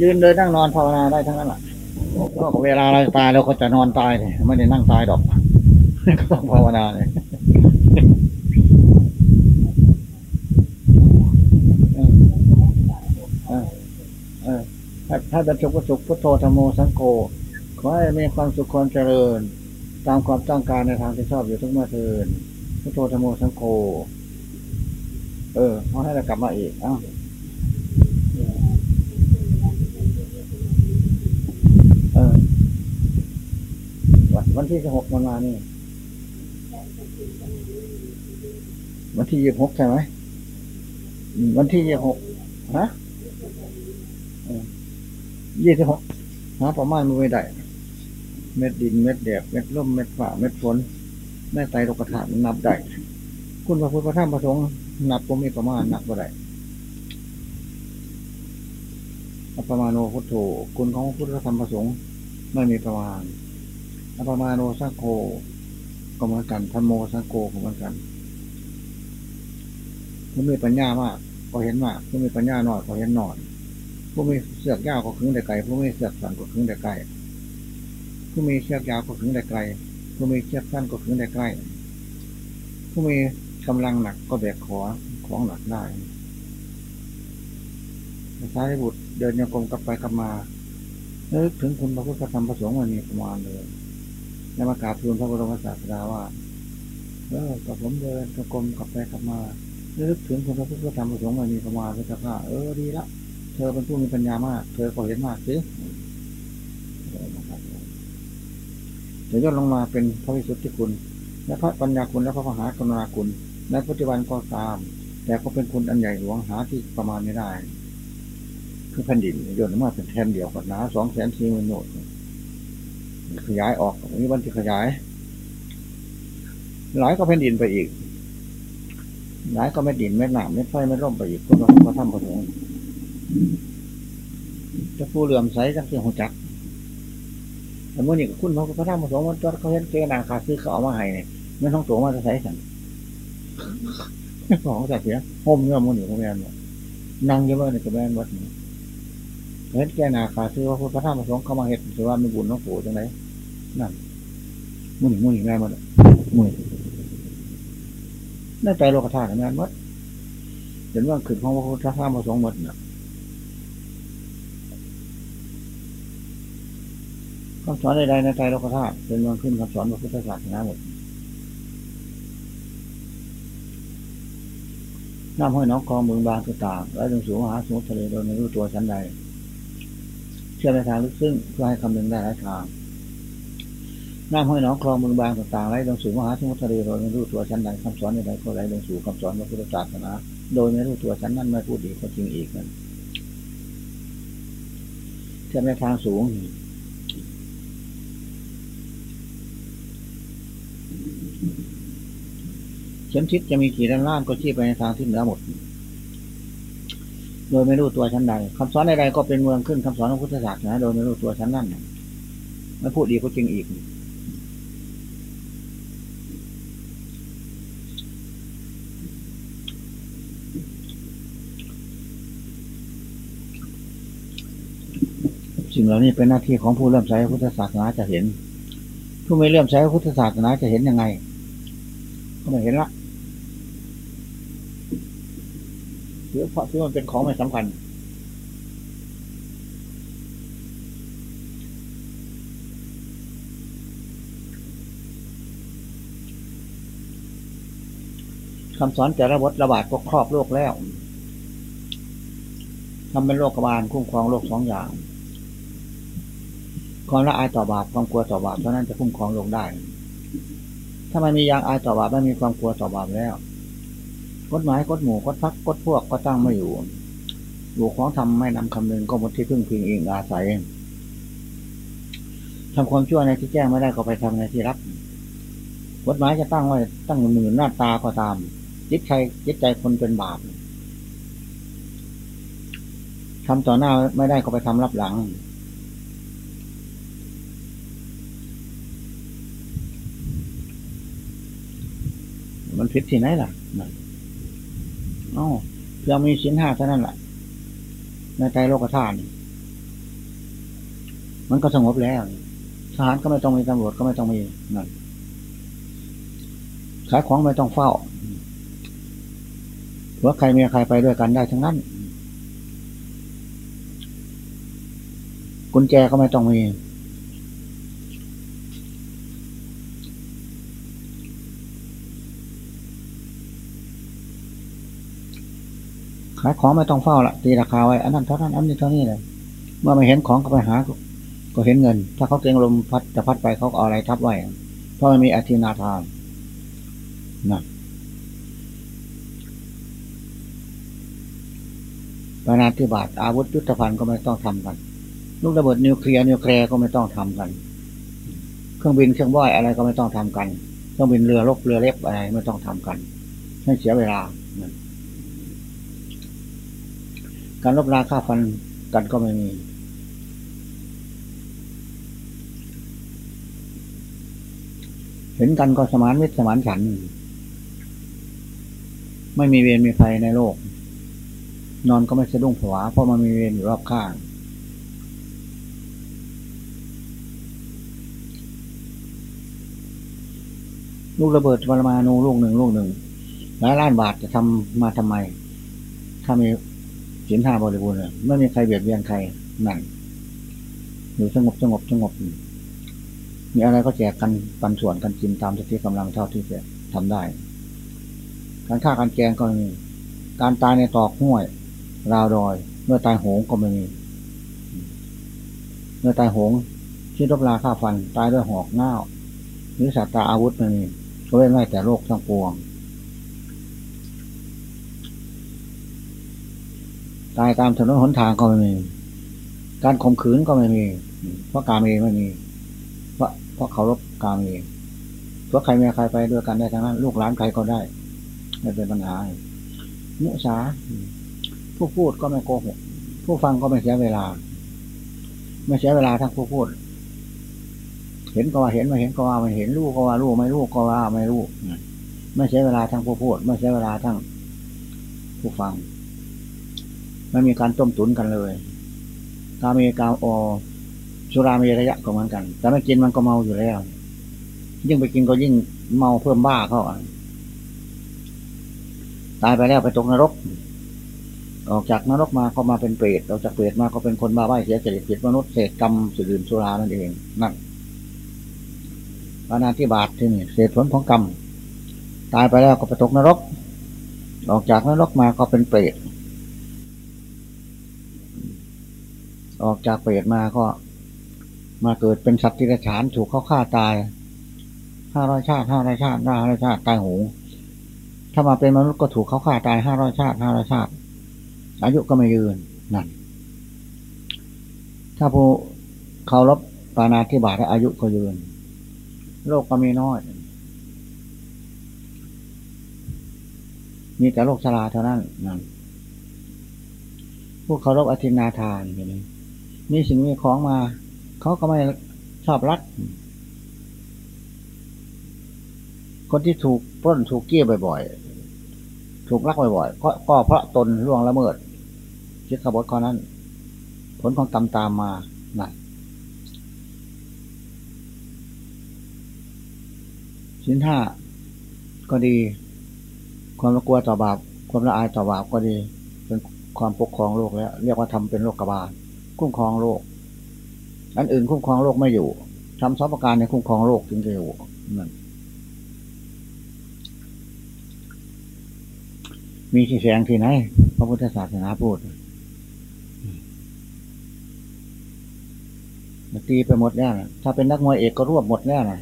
ยืนเดินนั่งนอนภาวนาได้ทั้งนั้นแหละก็เวลาเราตายเราก็จะนอนตายเลยไม่ได้นั่งตายดอกก็ต้องภาวนาเลยเออเออเออ ถ้าถ้าจะสุขก็สุขพุทโธธรรมโมสังโฆขอให้มีความสุขความเจริญ ตามความต้องการในทางที่ชอบอยู่ทุกเมื่อเทินพุทโธธรรมโมสังโฆเออเขาให้เรากลับมาอีกอ้าวเออวันวันที่สิบหกมันมานี่วันที่ยี่สิบหกใช่ไหมวันที่ยี่สิบหกฮะ ยี่สิบหกหาประมาณมือไม่ได้ เม็ดดินเม็ดแดดเม็ดลมเม็ดฝ่าเม็ดฝนแม่ไตรโลกธาตุนับได้ คุณพระพุทธพระธรรมพระสงฆ์นับก็มีประมาณนับบ่ได้อัปมาโนพุทโธคุณของพระพุทธธรรมพระสงฆ์ไม่มีประมาณอัปมาโนสังโฆก็เหมือนกันธรรมโมสังโฆก็เหมือนกันผู้มีปัญญามาก ก็เห็นมากผู้มีปัญญาน้อยก็เห็นน้อย ผู้มีเสือกยาวก็ขึงแต่ไกลผู้มีเสือกสั้นก็ขึงแต่ไกลผู้มีเชือกยาวก็ขึงแต่ไกลผู้มีเชือกสั้นก็ขึงแต่ใกล้ผู้มีกำลังหนักก็แบกขอของหนักได้สารีบุตรเดินยังกรมกลับไปกลับมานึกถึงคุณพระพุทธธรรมประสงค์มันมีประมาณเลยแล้วมากราบทูลพระบรมศาสดาว่าเออกับผมเดินจงกรมกลับไปกลับมานึกถึงคุณพระพุทธธรรมประสงค์มันมีประมาณพระเจ้าค่ะเออดีละ เธอเป็นผู้มีปัญญามาก เธอก็เห็นมากสิเดี๋ยวย่นลงมาเป็นพระวิสุทธิคุณ และพระปัญญาคุณและพระมหากรุณาคุณในปัจจุบันก็ตาม แต่ก็เป็นคุณอันใหญ่หลวงหาที่ประมาณไม่ได้ คือแผ่นดินย่นลงมาเป็นแทนเดียวกับหนาสองแสนสี่หมื่นโยชน์ขยายออกนี้วันที่ขยาย หลายก็แผ่นดินไปอีก หลายก็ไม่ดินไม่หนามไม่ไฟไม่ร่มไปอีกก็ต้องก็ทำกระทง จะผู้เหลื่อมใสจังเสียงหัวจักแต่เมื่อนี่คุณเขาพระธรรมประสงค์มันตัวเขาเห็นเจนาคาซื้อเขาเอามาให้เนี่ยไม่ต้องตัวมาจะใส่สันของจากเสียห่มเงื่อมันอยู่กับแมนนั่งเยอะๆในกับแมนวัดนี้เห็นแกนาคาซื้อว่าพระธรรมประสงค์เขามาเห็นถือว่ามีบุญน้องปู่จังไรนั่นมุ่นมุ่นแม่มันมุ่นน่าใจโลกธาตุแม่นวัดเห็นว่าขึ้นของพระพุทธธรรมประสงค์หมดเนี่ย คำสอนใดๆในใจโลกธาตุเป็นวันขึ้นคำสอนพระพุทธศาสนาหมดน้ำห้อยน้องคลองเมืองบางคือต่างและลงสูงมหาสมุทรทะเลโดยไม่รู้ตัวชั้นใด เชื่อในทางลึกซึ้งเพื่อให้คำนึงได้หลายทางน้ำห้อยน้องคลองเมืองบางต่างๆไหลลงสู่มหาสมุทรทะเลโดยไม่รู้ตัวชั้นใดคำสอนใดๆก็ไหลลงสู่คำสอนพระพุทธศาสนาโดยไม่รู้ตัวชั้นนั้นไม่พูดอีกก็จริงอีกนั่นเชื่อในทางสูง ข็มทิศจะมีกี่ด้านล่างก็ชี้ไปในทางที่เหนือหมด โดยไม่รู้ตัวชั้นใดคำสอนใดๆก็เป็นเมืองขึ้นคำสอนของพุทธศาสนาโดยไม่รู้ตัวชั้นนั้นไม่พูดอีกก็จริงอีกสิ่งเหล่านี้เป็นหน้าที่ของผู้เริ่อมใช้พุทธศาสนาจะเห็น ผู้ไม่เริ่อมใช้พุทธศาสนาจะเห็นยังไง ก็ไม่เห็นละ หรือเพราะที่มันเป็นของไม่สำคัญคำสอนแต่ละบทระบาดก็ครอบโลกแล้วทำเป็นโลกบาลคุ้มครองโลกสองอย่างความละอายต่อบาปความกลัวต่อบาปเท่านั้นจะคุ้มครองลกได้ ถ้ามันมียางอายต่อบาปไม่มีความกลัวต่อบาปแล้ว กฎหมายกฎหมู่กฎพักกฎพวกก็ตั้งไม่อยู่อยู่ของทำไม่นำคำนึงก็หมดที่พึ่งพิงเองอาศัยทำความชั่วในที่แจ้งไม่ได้ก็ไปทำในที่รับกฎหมายจะตั้งไว้ตั้งหมื่นหน้าตาก็ตามจิตใจจิตใจคนเป็นบาปทำต่อหน้าไม่ได้ก็ไปทำรับหลังมันผิดที่ไหนล่ะนั่น เอ้าเพียงมีสินห้าเท่านั้นแหละในใจโลกธาตุมันก็สงบแล้วทหารก็ไม่ต้องมีตำรวจก็ไม่ต้องมีนั่นขายของไม่ต้องเฝ้าว่าใครมีใครไปด้วยกันได้ทั้งนั้นกุญแจก็ไม่ต้องมีายของไม่ต้องเฝ้าละตีราคาไว้อันนั้นเท่านั้นอันนี้เท่านี้เลยเมื่อไม่เห็นของก็ไปหา ก็เห็นเงิน ถ้าเขาเก่งลมพัดจะพัดไปเขาเอาอะไรทับไว้เพราะมันมีอธินาทานนะปานาธิบาตอาวุธยุทธภัณฑ์ก็ไม่ต้องทำกัน ลูกระเบิดนิวเคลียร์นิวเคลียร์ก็ไม่ต้องทำกัน เครื่องบินเครื่องว่ายอะไรก็ไม่ต้องทำกัน เครื่องบินเรือรบเรือเล็กอะไรไม่ต้องทำกันให้เสียเวลา การลบราค่าฟันกันก็ไม่มี เห็นกันก็สมานมิตรสมานฉัน ไม่มีเวรมีภัยในโลก นอนก็ไม่สะดุ้งผวา เพราะมันมีเวรอยู่รอบข้าง ลูกระเบิดปรมาณูลูกหนึ่งลูกหนึ่งหลายล้านบาทจะทำมาทำไม ถ้ามี สินห้าบริบูรณ์เลยไม่มีใครเบียดเบียนใครนั่นอยู่สงบสงบสงบมีอะไรก็แจกกันปันส่วนกันกินตามสติกำลังเท่าที่จะทำได้ การฆ่าการแกงก็มี การตายในตอกห้วย ราวดอย เมื่อตายโหงก็ไม่มี เมื่อตายโหงที่รบลาฆ่าฟัน ตายด้วยหอกง่าวหรือสัตว์ตาอาวุธไม่มีก็เว้นไว้แต่โรคทั้งปวง ตายตามถนนหนทางก็ไม่มี การข่มขืนก็ไม่มี เพราะการเองไม่มี เพราะเพราะเคารพกามเองเพราะใครมีใครไปด้วยกันได้ทั้งนั้น ลูกหลานใครก็ได้ไม่เป็นปัญหามุสาผู้พูดก็ไม่โกหก ผู้ฟังก็ไม่เสียเวลา ไม่เสียเวลาทั้งผู้พูด เห็นก็ว่าเห็นไม่เห็นก็ว่าไม่เห็นรู้ก็ว่ารู้ไม่รู้ก็ว่าไม่รู้ไม่เสียเวลาทั้งผู้พูด ไม่เสียเวลาทั้งผู้ฟัง ไม่มีการต้มตุนกันเลยกาเมกาอสุรามีระยะก็เหมือนกัน แต่ไม่กินมันก็เมาอยู่แล้ว ยิ่งไปกินก็ยิ่งเมาเพิ่มบ้าเข้าตายไปแล้วไปตกนรก ออกจากนรกมาก็มาเป็นเปรตออกจากเปรตมาก็เป็นคนบ้าใบ้เสียจริตผิดมนุษย์เศษกรรมสุดื่มสุรานั่นเองนั่นปานาธิบาตที่นี่เศษผลของกรรม ตายไปแล้วก็ไปตกนรก ออกจากนรกมาก็เป็นเปรต ออกจากเปรตมาก็ มาเกิดเป็นสัตว์ที่ระฉานถูกเขาฆ่าตายห้าร้อยชาติห้าร้อยชาติห้าร้อยชาติตายหงถ้ามาเป็นมนุษย์ก็ถูกเขาฆ่าตายห้าร้อยชาติห้าร้อยชาติ อายุก็ไม่ยืนนั่น ถ้าผู้เคารพปานาธิบาตอายุก็ยืน โลกก็มีน้อย มีแต่โรคชราเท่านั้นนั่นผู้เคารพอธินาทานอย่างนี้ มีสิ่งมีของมา เขาก็ไม่ชอบรัก คนที่ถูกปล้นถูกเกี้ยบ่อยๆ ถูกลักบ่อยๆ ก็ก็เพราะตนล่วงละเมิดคิดขบฏข้อนั้น ผลของกรรมตามมานะชิ้นห้าก็ดี ความกลัวต่อบาป ความละอายต่อบาปก็ดี เป็นความปกครองโลกแล้ว เรียกว่าทำเป็นโลกกบาล คุ้มครองโลก อันอื่นคุ้มครองโลกไม่อยู่ทำสองประการในคุ้มครองโลกจึงจะอยู่นั่นมีที่แสงที่ไหนพระพุทธศาสนาพูดตีไปหมดแล้วนะถ้าเป็นนักมวยเอกก็รวบหมดแล้วนะ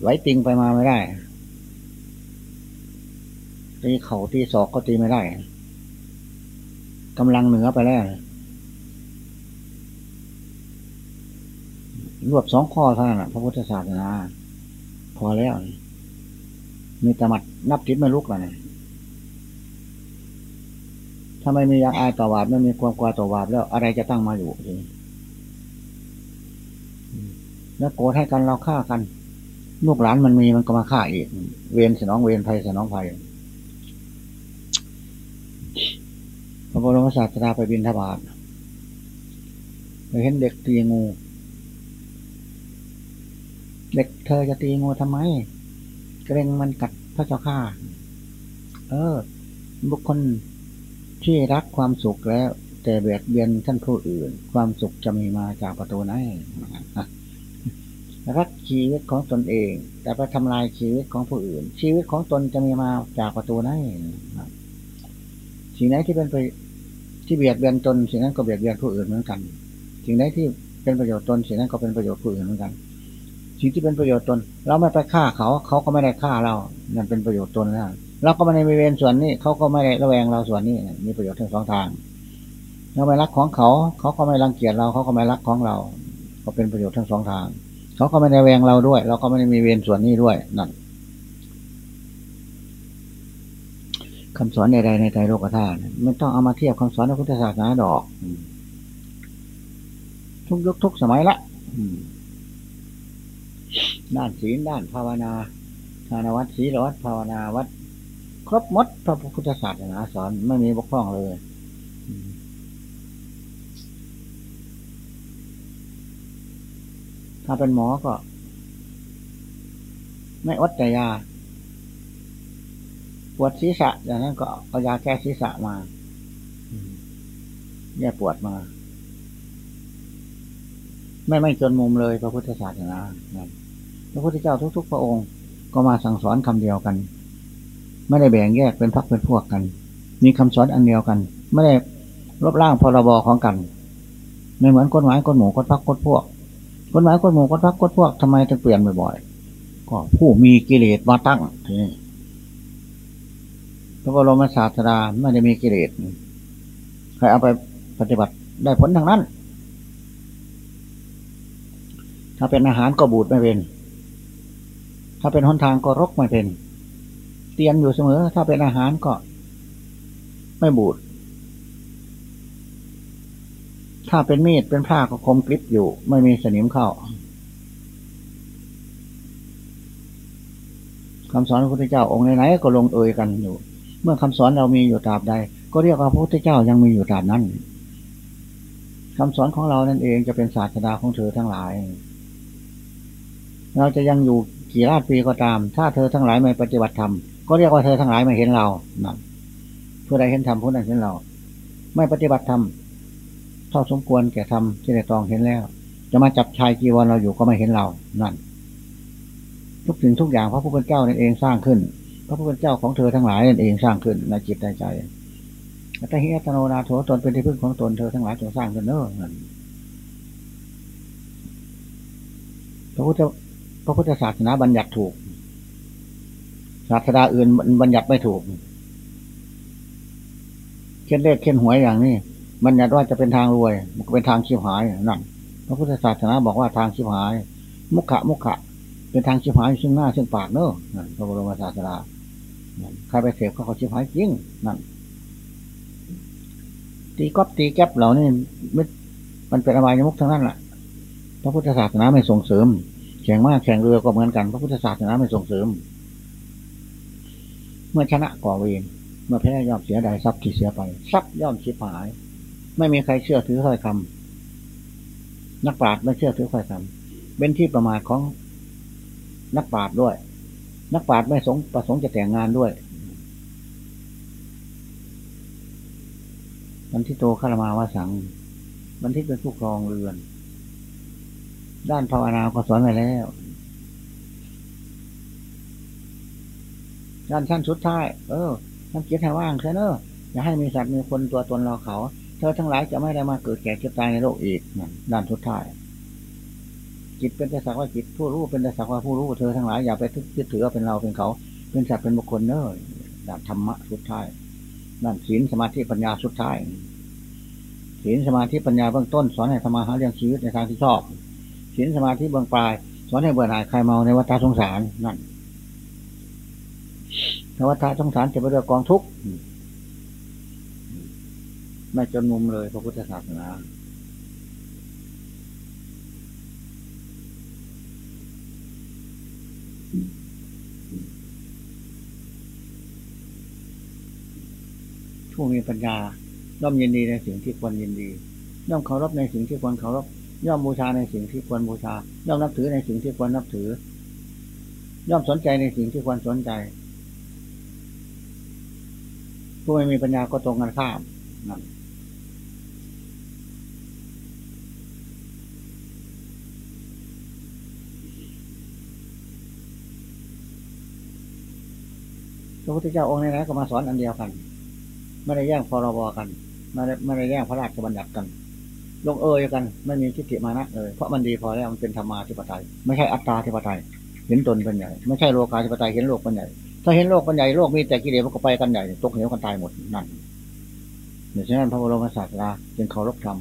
ไหวติงไปมาไม่ได้ตีเข่าตีศอกก็ตีไม่ได้กำลังเหนือไปแล้วนะ รวบสองข้อเท่านั้นพระพุทธศาสนา พอแล้ว มีตมัดนับทิศไม่ลุกแล้วนะถ้าไม่มียาอายต่อบาปไม่มีความกลัวต่อบาปแล้ว อะไรจะตั้งมาอยู่ทีแล้วโกรธให้กันเราฆ่ากัน ลูกหลานมันมีมันก็มาฆ่าอีก เวรสนองเวรภัยสนองภัยพระบรมศาสดาไปบินทบาทไปเห็นเด็กตีงู เด็กเธอจะตีงูทำไม เกรงมันกัดพระเจ้าข้าเออ บุคคลที่รักความสุขแล้ว แต่เบียดเบียนท่านผู้อื่น ความสุขจะมีมาจากประตูไหนรักชีวิตของตนเอง แต่ไปทำลายชีวิตของผู้อื่น ชีวิตของตนจะมีมาจากประตูไหนสิ่งไหนที่เป็นไปที่เบียดเบียนตนสิ่งนั้นก็เบียดเบียนผู้อื่นเหมือนกัน สิ่งไหนที่เป็นประโยชน์ตนสิ่งนั้นก็เป็นประโยชน์ผู้อื่นเหมือนกัน สิ่งที่เป็นประโยชน์ตน เราไม่ไปฆ่าเขา เขาก็ไม่ได้ฆ่าเรานั่นเป็นประโยชน์ตนแล้วเราก็ไม่ได้มีเวรส่วนนี้ เขาก็ไม่ได้ระแวงเราส่วนนี้มีประโยชน์ทั้งสองทาง เราไม่รักของเขา เขาก็ไม่รังเกียจเรา เขาก็ไม่รักของเรา ก็เป็นประโยชน์ทั้งสองทาง เขาก็ไม่ได้แวงเราด้วย เราก็ไม่ได้มีเวรส่วนนี้ด้วยนั่นคำสอนใดๆในใจโลกธาตุไม่ต้องเอามาเทียบคำสอนในพุทธศาสนาดอก ทุกยุคทุกสมัยละ ด้านศีลด้านภาวนาทานวัดศีลวัดภาวนาวัด ครบมดพระพุทธศาสนาสอนไม่มีบกพร่องเลยถ้าเป็นหมอก็ ไม่อดแต่ยาปวดศีรษะอย่างนั้นก็เอายาแก้ศีรษะมาแก้ปวดมา ไม่ไม่จนมุมเลยพระพุทธศาสนา พระพุทธเจ้าทุก ๆ พระองค์ ก็มาสั่งสอนคำเดียวกัน ไม่ได้แบ่งแยกเป็นพักเป็นพวกกัน มีคำสอนอันเดียวกัน ไม่ได้ลบล้างพรบของกัน ไม่เหมือนกฎหมายกฎหมู่กฎพักกฎพวกกฎหมายกฎหมู่กฎพักกฎพวกทำไมถึงเปลี่ยนบ่อยๆก็ผู้มีกิเลสมาตั้งทีนี้พระบรมศาสดาไม่ได้มีกิเลสใครเอาไปปฏิบัติได้ผลทางนั้น ถ้าเป็นอาหารก็บูดไม่เป็น ถ้าเป็นหนทางก็รกไม่เป็น เตียนอยู่เสมอ ถ้าเป็นอาหารก็ ไม่บูด ถ้าเป็นมีดเป็นผ้าก็คมกริบอยู่ ไม่มีสนิมเข้าคำสอนพระพุทธเจ้าองค์ไหนๆก็ลงเอยกันอยู่ เมื่อคำสอนเรามีอยู่ตราบใด ก็เรียกว่าพระพุทธเจ้ายังมีอยู่ตราบนั้นคำสอนของเรานั่นเองจะเป็นศาสดาของเธอทั้งหลาย เราจะยังอยู่ กี่ราชปีก็ตาม ถ้าเธอทั้งหลายไม่ปฏิบัติธรรมก็เรียกว่าเธอทั้งหลายไม่เห็นเรานั่นผู้ใดเห็นธรรมผู้นั้นเห็นเรา ไม่ปฏิบัติธรรมเท่าสมควรแก่ธรรมที่ได้ตองเห็นแล้ว จะมาจับชายกีวรเราอยู่ก็ไม่เห็นเรานั่น ทุกสิ่งทุกอย่างพระผู้เป็นเจ้านั่นเองสร้างขึ้น พระผู้เป็นเจ้าของเธอทั้งหลายนั่นเองสร้างขึ้นในจิตในใจอัตหิอัตโนนาโถตนเป็นที่พึ่งของตนเธอทั้งหลายจงสร้างขึ้นเนอะพระพุทธ พระพุทธศาสนาบัญญัติถูก ศาสดาอื่นบัญญัติไม่ถูกเช่นเลขเช่นหวยอย่างนี้บัญญัติว่าจะเป็นทางรวย มันก็เป็นทางชิบหายนั่นพระพุทธศาสนาบอกว่าทางชิบหาย มุขะมุขะ เป็นทางชิบหายซึ่งหน้าซึ่งปากเนอะนั่นพระบรมศาสดาใครไปเสพก็เขาชิบหายจริงนั่นตีก๊อปตีแก๊ปเหล่านี้มันเป็นอบายมุกทั้งนั้นแหละพระพุทธศาสนาไม่ส่งเสริม แข่งมากแข่งเรือก็เหมือนกัน พระพุทธศาสนาไม่ส่งเสริม เมื่อชนะก่อเวรเมื่อแพ้ย่อมเสียดายทรัพย์ที่เสียไป ทรัพย์ย่อมชิบหาย ไม่มีใครเชื่อถือถ้อยคำนักปราชญ์ไม่เชื่อถือถ้อยคำเป็นที่ประมาทของนักปราชญ์ด้วย นักปราชญ์ไม่สงประสงค์จะแต่งงานด้วยมันที่โตคารมาวาสังมันที่เป็นผู้ครองเรือน ด้านภาวนาก็สอนไว้แล้ว ด้านชั้นสุดท้าย เออทำจิตให้ว่างเถอะเนอะอย่าให้มีสัตว์มีคนตัวตนเราเขา เธอทั้งหลายจะไม่ได้มาเกิดแก่เจ็บตายในโลกอีกนั่นด้านสุดท้าย จิตเป็นแต่สักว่าจิตผู้รู้เป็นแต่สักว่าผู้รู้เธอทั้งหลายอย่าไปยึดถือว่าเป็นเราเป็นเขา เป็นสัตว์เป็นบุคคลเนอะด้านธรรมะสุดท้ายด้านศีลสมาธิปัญญาสุดท้ายศีลสมาธิปัญญาเบื้องต้นสอนให้ธรรมาหาเรื่องชีวิตในทางที่ชอบ ศีลสมาธิเบื้องปลายสอนให้เบื่อหน่ายใคลายเมาในวัฏสงสารนั่นนวัฏสงสารจะไปด้วยกองทุกข์ไม่จนมุมเลยพระพุทธศาสนาผู้มีปัญญาย่อมยินดีในสิ่งที่ควรยินดีย่อมเคารพในสิ่งที่ควรเคารพ ย่อมบูชาในสิ่งที่ควรบูชา ย่อมนับถือในสิ่งที่ควรนับถือ ย่อมสนใจในสิ่งที่ควรสนใจ ผู้ไม่มีปัญญาก็ตรงกันข้ามนั่นพระพุทธเจ้าองค์ไหนๆก็มาสอนอันเดียวกัน ไม่ได้แย่งพรบกัน ไม่ได้ไม่ได้แย่งพระราชบัญญัติกัน ลงเอยกัน ไม่มีทิฏฐิมานะเลยเพราะมันดีพอแล้วมันเป็นธรรมาธิปไตย ไม่ใช่อัตตาธิปไตย เห็นตนเป็นใหญ่ ไม่ใช่โลกาธิปไตยเห็นโลกเป็นใหญ่ถ้าเห็นโลกเป็นใหญ่โลกมีแต่กิเลสมันก็ไปกันใหญ่ตกเหวกันตายหมดนั่นดังนั้นพระบรมศาสดาจึงเคารพธรรม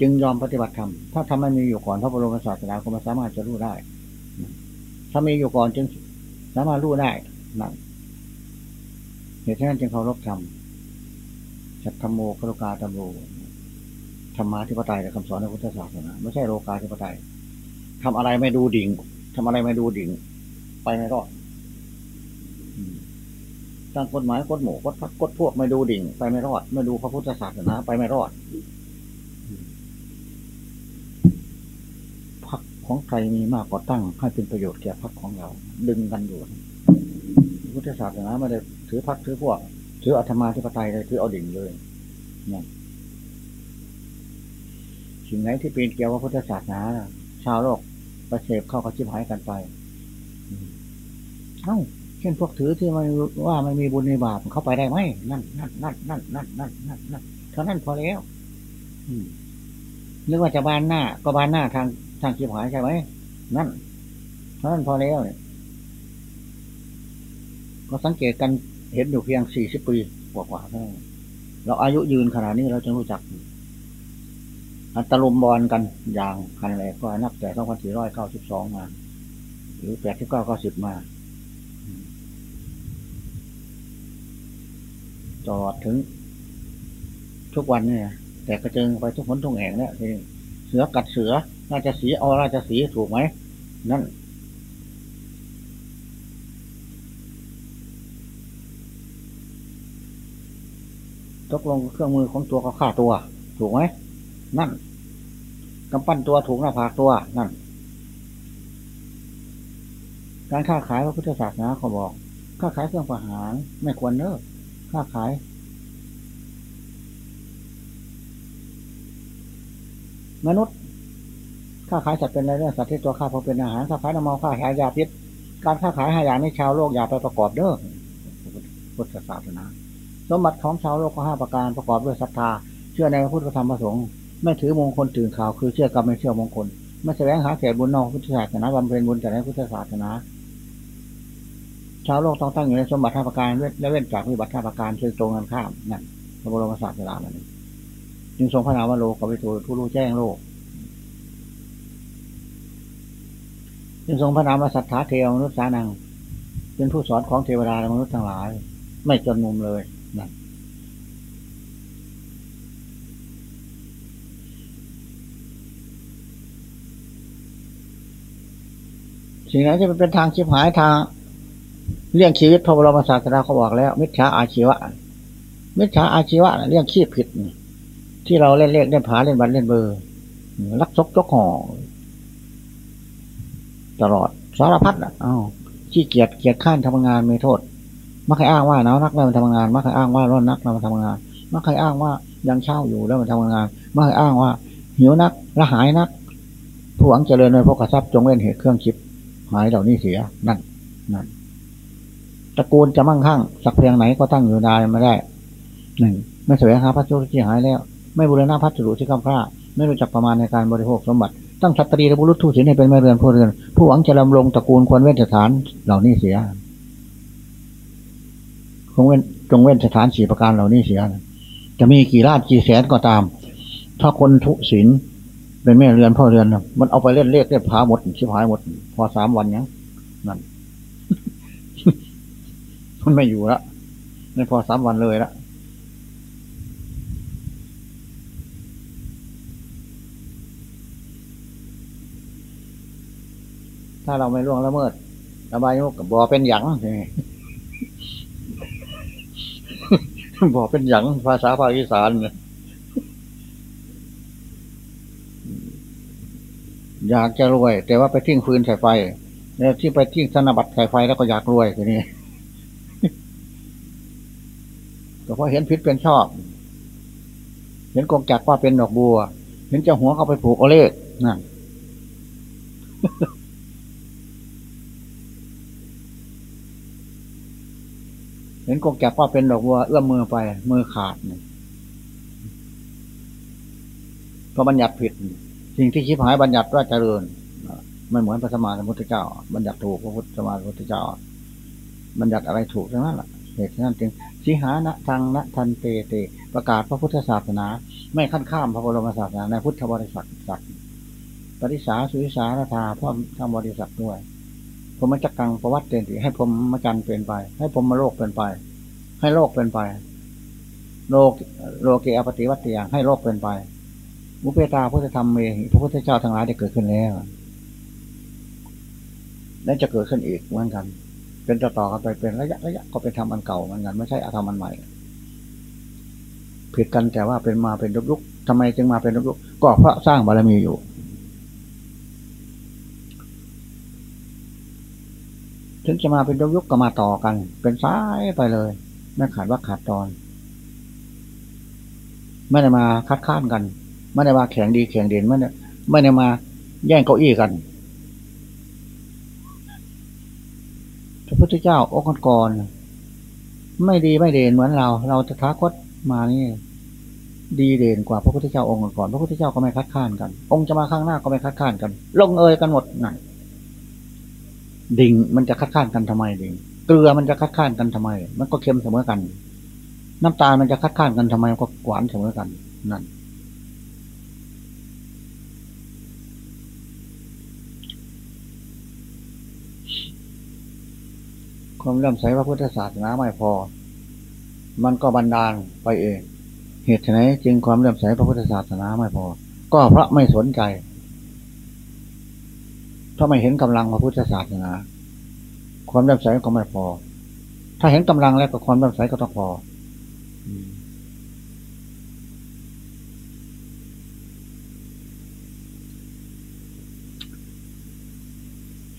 จึงยอมปฏิบัติธรรมถ้าทำไม่มีอยู่ก่อนพระบรมศาสดาก็ไม่สามารถจะรู้ได้ ถ้ามีอยู่ก่อนจึงสามารถรู้ได้นั่นเหตุฉะนั้นจึงเคารพธรรมสัทธรรมโมครุกาธรรมโม ธรรมาธิปไตยในคำสอนในพุทธศาสนาไม่ใช่โลกาธิปไตยทำอะไรไม่ดูดิ่งทำอะไรไม่ดูดิ่ง ไปไม่รอดตั้งกฎหมายกฎหมู่กฎพักกฎพวกไม่ดูดิ่ง ไปไม่รอด ไม่ดูพระพุทธศาสนาไปไม่รอดพักของใครมีมากกว่าตั้งให้เป็นประโยชน์แก่พักของเรา ดึงกันอยู่พุทธศาสนาไม่ได้ถือพักถือพวก ถืออัธมาธิปไตยเลยถือเอาดิ่งเลยเนี่ย สิ่งไหนที่เป็นเกี่ยวกับพุทธศาสนาชาวโลกประเสพเข้ากระชิบหายกันไปเอ้าเช่นพวกถือที่มันว่ามันมีบุญในบาปเข้าไปได้ไหมนั่นนั่นนั่นนั่นนั่นนั่นนั่นนั่นเท่านั้นพอแล้วนึกว่าจะบานหน้า ก็บานหน้าทางทางชิบหายใช่ไหมนั่นเท่านั้นพอแล้วเนี่ยก็สังเกตกันเห็นอยู่เพียงสี่สิบปีกว่าๆเท่านั้นเราอายุยืนขนาดนี้เราจะรู้จัก อัตลุมบอลกันอย่างคันแรกก็นับแต่สองพันสี่ร้อยเก้าสิบสองมา หรือแปดสิบเก้าเก้าสิบมาตลอดถึง ทุกวันเนี่ยแต่กระเจิงไปทุกคนทุกแห่งเนี่ยเสือกัดเสือ ราชสีเอาราชสีถูกไหมนั่นตกลงเครื่องมือของตัวก็ฆ่าตัว ถูกไหม นั่นกำปั้นตัวถูกหน้าผากตัวนั่น การค้าขายพระพุทธศาสนาเขาบอก ค้าขายเครื่องประหารไม่ควรเนอะค้าขาย มนุษย์ค้าขายสัตว์เป็นอะไรเรื่องสัตว์ที่ตัวข้าพอเป็นอาหารค้าขายน้ำมันค้าขายยาพิษการค้าขายหายางนี้ชาวโลกอย่าไปประกอบเด้อพุทธศาสนาสมบัติของชาวโลกก็ห้าประการประกอบด้วยศรัทธา เชื่อในพระพุทธธรรมประสงค์ ไม่ถือมงคลตื่นข่าวคือเชื่อกรรมไม่เชื่อมงคล ไม่แสวงหาเศษบุญนอกพุทธศาสนาบำเพ็ญบุญแต่ในพุทธศาสนา ชาวโลกต้องตั้งอยู่ในสมบัติห้าประการและเว้นจากวิบัติห้าประการซึ่งตรงกันข้ามนั่นพระบรมศาสดามันจึงทรงพระนามว่าโลกวิทูผู้รู้แจ้งโลกจึงทรงพระนามว่าสัทธาเทวมนุษย์สานัง เป็นผู้สอนของเทวดาและมนุษย์ทั้งหลาย ไม่จนมุมเลย สิ่งไหนที่มันเป็นทางชิบหายทางเรื่องชีวิตพระบรมศาสดาเขาบอกแล้ว มิจฉาอาชีวะ มิจฉาอาชีวะเรื่องขี้ผิด ที่เราเล่นเลขเล่นผาเล่นบัตรเล่นเบอร์ลักซกจกห่อตลอดสารพัดอะอ้าวขี้เกียจเกียจข้านทำงานไม่โทษมักให้อ้างว่าหนาวนักแล้วมันทำงานมักให้อ้างว่าร้อนนักแล้วมันทำงานมักให้อ้างว่ายังเช่าอยู่แล้วมันทำงานมักให้อ้างว่าหิวนักละหายนักผู้หวังเจริญในพวกกระซับจงเว้นเหตุเครื่องคิด หายเหล่านี้เสียนั่นนั่นตระกูลจะมั่งคั่ง สักเพียงไหนก็ตั้งอยู่ได้ไม่ได้หนึ่งไม่แสวงหาพัสดุที่หายแล้ว ไม่บูรณะพัสดุที่กำพร้าไม่รู้จักประมาณในการบริโภคสมบัติ ตั้งสตรีและบุรุษทูตศิลให้เป็นแม่เรือนผู้เรือน ผู้หวังจะดำรงตระกูลควรเว้นสถานเหล่านี้เสียคงเว้นจงเว้นสถานสี่ประการเหล่านี้เสีย จะมีกี่ราชกี่แสนก็ตาม ถ้าคนทุศีล เป็นแม่เรือนพ่อเรือนนะมันเอาไปเล่นเลขเล่นพาหมดชิบหายหมด พอสามวันเนี้ยนั่นมันไม่อยู่ละไม่พอสามวันเลยละถ้าเราไม่ล่วงละเมิดระบายมุกกับบอเป็นหยังใช่ไหมบอเป็นหยังภาษาภาคอีสานเนี่ย อยากจะรวย แต่ว่าไปทิ้งฟืนใส่ไฟแล้วที่ไปทิ้งธนบัตรใส่ไฟแล้วก็อยากรวยทีนี้ก็เพราะเห็นพิษเป็นชอบ เห็นกงจักว่าเป็นดอกบัว เห็นเจ้าหัวเขาไปผูกเอาเลขนั่นเห็นกงจักรว่าเป็นดอกบัวเอื้อมมือไป มือขาดเนี่ยก็บัญญัติผิด สิ่งที่คิดหายบัญญัติว่าเจริญไม่เหมือนพระสมาสัมพุทธเจ้า บัญญัติถูกพระพุทธสมาสัมพุทธเจ้า บัญญัติอะไรถูกทั้งนั้นแหละเหตุนั้นจึงสิหานะทางนะทันเตเต ประกาศพระพุทธศาสนา ไม่ขั้นข้ามพระบรมศาสนาในพุทธบริษัทสัตว์ปริสาสุวิสารธาพร้อมทำบริษัทด้วยผมมาจักกังประวัติเตนติให้ผมมาจันเป็นไป ให้ผมมาโลกเป็นไป ให้โลกเป็นไป โลกโลกเกอปฏิวัติอย่างให้โลกเป็นไป มุเปตาพุทธธรรมเมพระพุทธเจ้าทั้งหลายได้เกิดขึ้นแล้ว และจะเกิดขึ้นอีกเหมือนกัน เป็นต่อต่อกันไปเป็นระยะระยะก็เป็นธรรมอันเก่าเหมือนกันไม่ใช่อาธรรมอันใหม่ผิดกันแต่ว่าเป็นมาเป็นยุคยุคทำไมจึงมาเป็นยุคยุคก็เพราะสร้างบารมีอยู่ถึงจะมาเป็นยุคยุคก็มาต่อกัน เป็นซ้ายไปเลยไม่ขาดว่าขาดตอน ไม่ได้มาคัดค้านกัน ไม่ได้มาแข่งดีแข่งเด่นไม่ได้ไม่ได้มาแย่งเก้าอี้กัน พระพุทธเจ้าองค์ก่อนๆไม่ดีไม่เด่นเหมือนเรา เราจะท้าคตมานี่ดีเด่นกว่าพระพุทธเจ้าองค์ก่อนพระพุทธเจ้าก็ไม่คัดค้านกัน องค์จะมาข้างหน้าก็ไม่คัดค้านกัน ลงเอยกันหมดนั่นดิ่งมันจะคัดค้านกันทำไมดิ่งเกลือมันจะคัดค้านกันทำไม มันก็เค็มเสมอกัน น้ำตาลมันจะคัดค้านกันทำไมมันก็หวานเสมอกันนั่น ความเลื่อมใสพระพุทธศาสนาไม่พอ มันก็บันดาลไปเอง เหตุไหนจึงความเลื่อมใสพระพุทธศาสนาไม่พอ ก็เพราะไม่สนใจเพราะไม่เห็นกำลังพระพุทธศาสนา ความเลื่อมใสก็ไม่พอ ถ้าเห็นกำลังแล้วก็ความเลื่อมใสก็ต้องพอ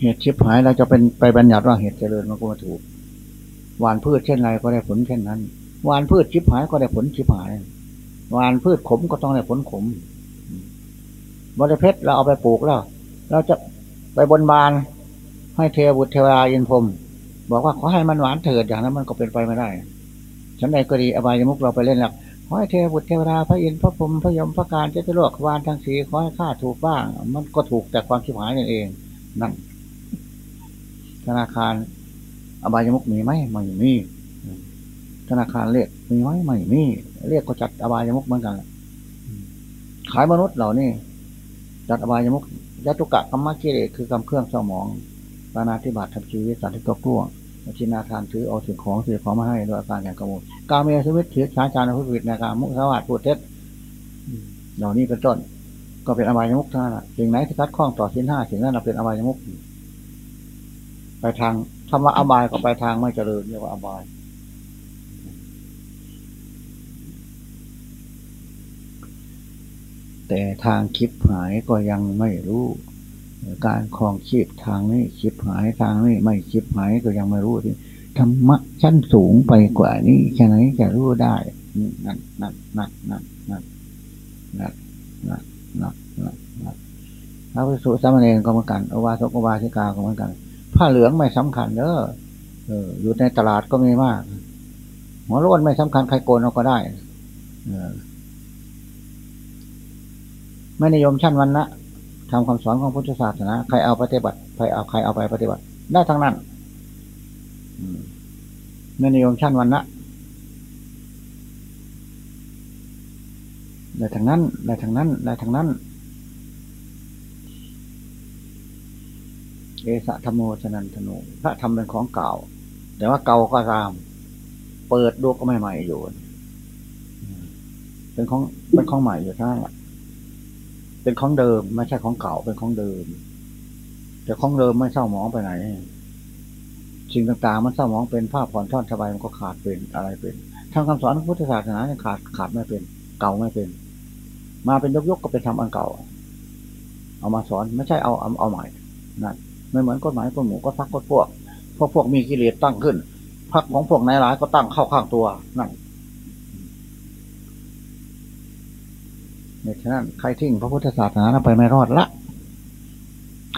เหตุชิบหายเราจะเป็นไปบัญญัติว่าเหตุเจริญมันก็มาถูกหวานพืชเช่นไรก็ได้ผลเช่นนั้นหวานพืชชิบหายก็ได้ผลชิบหายหวานพืชขมก็ต้องได้ผลขมบริเพชรเราเอาไปปลูกแล้ว เราจะไปบนบาน ให้เทบุตรเทวดายินพรมบอกว่าขอให้มันหวานเถิดอย่างนั้นมันก็เป็นไปไม่ได้ฉันใดก็ดีอบายมุกเราไปเล่นหลักขอให้เทบุตรเทวดาพระอินทร์พระพรหมพระยมพระการเจ้าโลกวานทั้งสีขอให้ข้าถูกบ้าง มันก็ถูกแต่ความชิบหายนั่นเองนั่น ธนาคารอบายมุกมีไหมไม่มีธนาคารเรียกมีไหมไม่มีเรียกก็จัดอบายมุกเหมือนกันขายมนุษย์เหล่านี้จัดอบายมุกยตุกะกรรมกิเลสคือกรรมเครื่องเศร้าหมองปานาธิบาตทำชีวิตสัตว์ที่ตัวกลัวชินาทานถือเอาสิ่งของสิ่งของมาให้ด้วยอาการอย่างกระมุนกาเมสวิตถือช้าจานพุทธวิทย์ในการมุสาวาตพูดเท็จเหล่านี้เป็นต้น ก็เป็นอบายมุกท่านั้นสิ่งไหนที่คัดข้องต่อสินห้าสิ่งนั้นเราเป็นอบายมุก ไปทางคำว่าอบายก็ไปทางไม่เจริญเรียกว่าอบาย แต่ทางคิดหายก็ยังไม่รู้การคลองชีพทางนี้คิดหายทางนี้ไม่คิดหายก็ยังไม่รู้ที่ธรรมะชั้นสูงไปกว่านี้แค่ไหนจะรู้ได้นั่นนั่นนั่นนั่นนั่นนั่นนั่นนั่นนั่นพระภิกษุสามเณรก็เหมือนกันอวาสกอวาสิกาก็เหมือนกัน ผ้าเหลืองไม่สำคัญเด้อเอออยู่ในตลาดก็มีมาก หัวล้นไม่สำคัญใครโกนเราก็ได้ไม่นิยมชั้นวันนะทำคำสอนของพุทธศาสนาใครเอาปฏิบัติใครเอาใครเอาไปปฏิบัติ ได้ทั้งนั้นไม่นิยมชั้นวันนะได้ทั้งนั้นได้ทั้งนั้นได้ทั้งนั้น เอสะธรรมโมชนันธนูพระธรรมเป็นของเก่า แต่ว่าเก่าก็ตาม เปิดดูก็ไม่ใหม่อยู่ เป็นของเป็นของใหม่อยู่ท่านละเป็นของเดิมไม่ใช่ของเก่าเป็นของเดิม แต่ของเดิมไม่เศร้าหมองไปไหนสิ่งต่างๆ มันเศร้าหมองเป็นภาพผ่อนท่อนสบายมันก็ขาดเป็นอะไรเป็นทางคำสอนพุทธศาสนาเนี่ยขาดขาดไม่เป็น เก่าไม่เป็น มาเป็นยกยกก็เป็นทำอันเก่า เอามาสอนไม่ใช่เอาเอาเอาใหม่นั่น ไม่เหมือนกฎหมายกฎหมู่ก็พักกฎพวกพวกพวกมีกิเลสตั้งขึ้นพักของพวกนายร้ายก็ตั้งเข้าข้างตัวนั่นเนี่ยฉะนั้นใครทิ้งพระพุทธศาสนาไปไม่รอดละ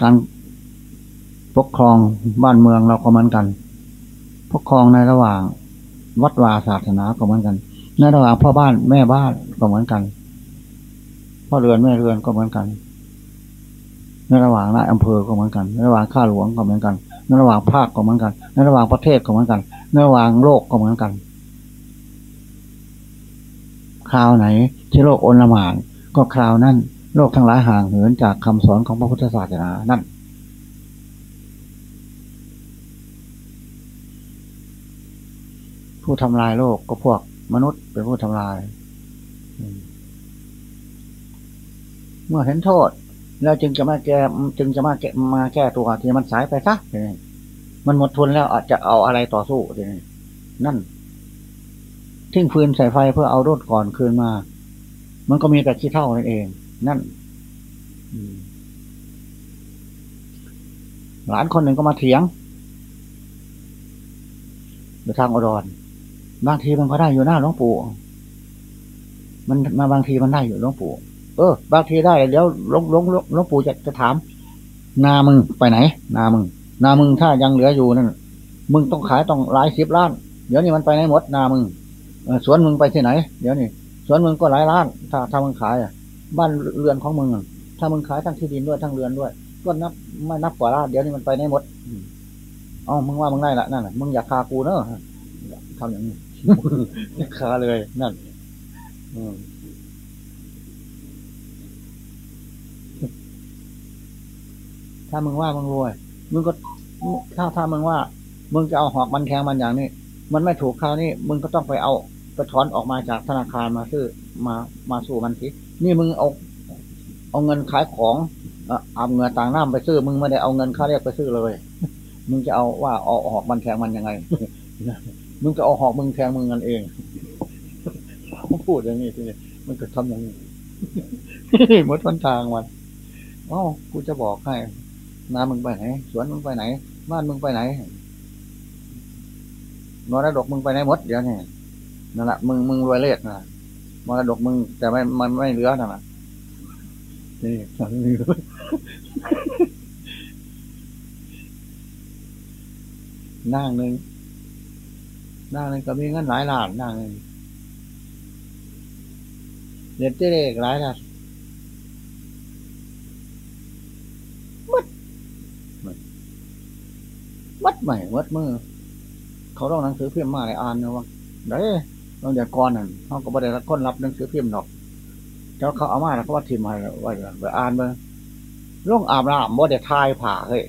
การปกครองบ้านเมืองเราก็เหมือนกัน ปกครองในระหว่างวัดวาศาสนาก็เหมือนกัน ในระหว่างพ่อบ้านแม่บ้านก็เหมือนกัน พ่อเรือนแม่เรือนก็เหมือนกัน ในระหว่างนายอำเภอก็เหมือนกัน ในระหว่างข้าหลวงก็เหมือนกัน ในระหว่างภาคก็เหมือนกัน ในระหว่างประเทศก็เหมือนกัน ในระหว่างโลกก็เหมือนกันคราวไหนที่โลกโอนละหมานก็คราวนั้นโลกทั้งหลายห่างเหินจากคำสอนของพระพุทธศาสนานั่นผู้ทำลายโลกก็พวกมนุษย์เป็นผู้ทำลาย เมื่อเห็นโทษ แล้วจึงจะมาแก้จึงจะมาแก้มาแก้ตัวที่มันสายไปซะมันหมดทุนแล้วอาจจะเอาอะไรต่อสู้ทีนี้นั่น ทิ้งฟืนใส่ไฟเพื่อเอารถก่อนคืนมา มันก็มีแต่ขี้เท่านั่นเอง นั่นหลานคนหนึ่งก็มาเถียงไปทางอดรบางทีมันก็ได้อยู่หน้าหลวงปู่มันมาบางทีมันได้อยู่หลวงปู่ เออบางทีได้เดี๋ยวหลวงหลวงหลวงหลวงปู่จะจะถาม นามึงไปไหน นามึง นามึงถ้ายังเหลืออยู่นั่นมึงต้องขายต้องหลายสิบล้าน เดี๋ยวนี้มันไปไหนหมด นามึงอสวนมึงไปที่ไหน เดี๋ยวนี้สวนมึงก็หลายล้าน ถ้าถ้ามึงขายอะ บ้านเรือนของมึงถ้ามึงขายทั้งที่ดินด้วยทั้งเรือนด้วย ก็นับไม่นับกว่าล้านเดี๋ยวนี้มันไปไหนหมดอ๋อมึงว่ามึงได้ละนั่นน่ะมึงอยากคากูเนอะทำอย่างนี้คาเลยนั่น อืม ถ้ามึงว่ามึงรวย มึงก็ถ้าถ้ามึงว่า มึงจะเอาหอกมันแทงมันอย่างนี้ มันไม่ถูกคราวนี้ มึงก็ต้องไปเอาไปถอนออกมาจากธนาคารมาซื้อมามาสู้มันสินี่มึงเอาเอาเงินขายของเอ่อเอาเงินต่างน้ำไปซื้อ มึงไม่ได้เอาเงินค่าเรียกไปซื้อเลย มึงจะเอาว่าเอาหอกมันแทงมันยังไง มึงจะเอาหอกมึงแทงมึงกันเองพูดอย่างนี้ทีนี้มันก็ทำอย่างนี้หมดวันทางมันเอ้ากูจะบอกให้ นามึงไปไหน สวนมึงไปไหน บ้านมึงไปไหนมรดกมึงไปไหนหมดเดี๋ยวนี้นั่นแหละมึงมึงรวยเล็ดนะมรดกมึงแต่ไม่มันไม่เหลือนั่นแหละนี่นี่นั่งหนึ่งนั่งหนึ่งก็มีเงินหลายล้านนั่งหนึ่งเด็ดเจ๊เด็กหลายล้านมัด มัดใหม่มัดมือ เขาต้องหนังสือพิมพ์มาเลยอ่านนะว่าเด้เราเดี๋ยวก่อนนั่นเขาก็บ่ได้รับคนรับหนังสือพิมพ์ดอกเจ้าเขาเอามาแล้วเขาว่าทิมมาไว้ไปอ่านเบิ่งลงอาบน้ำบ่ได้ทายผ่าเฮ้ย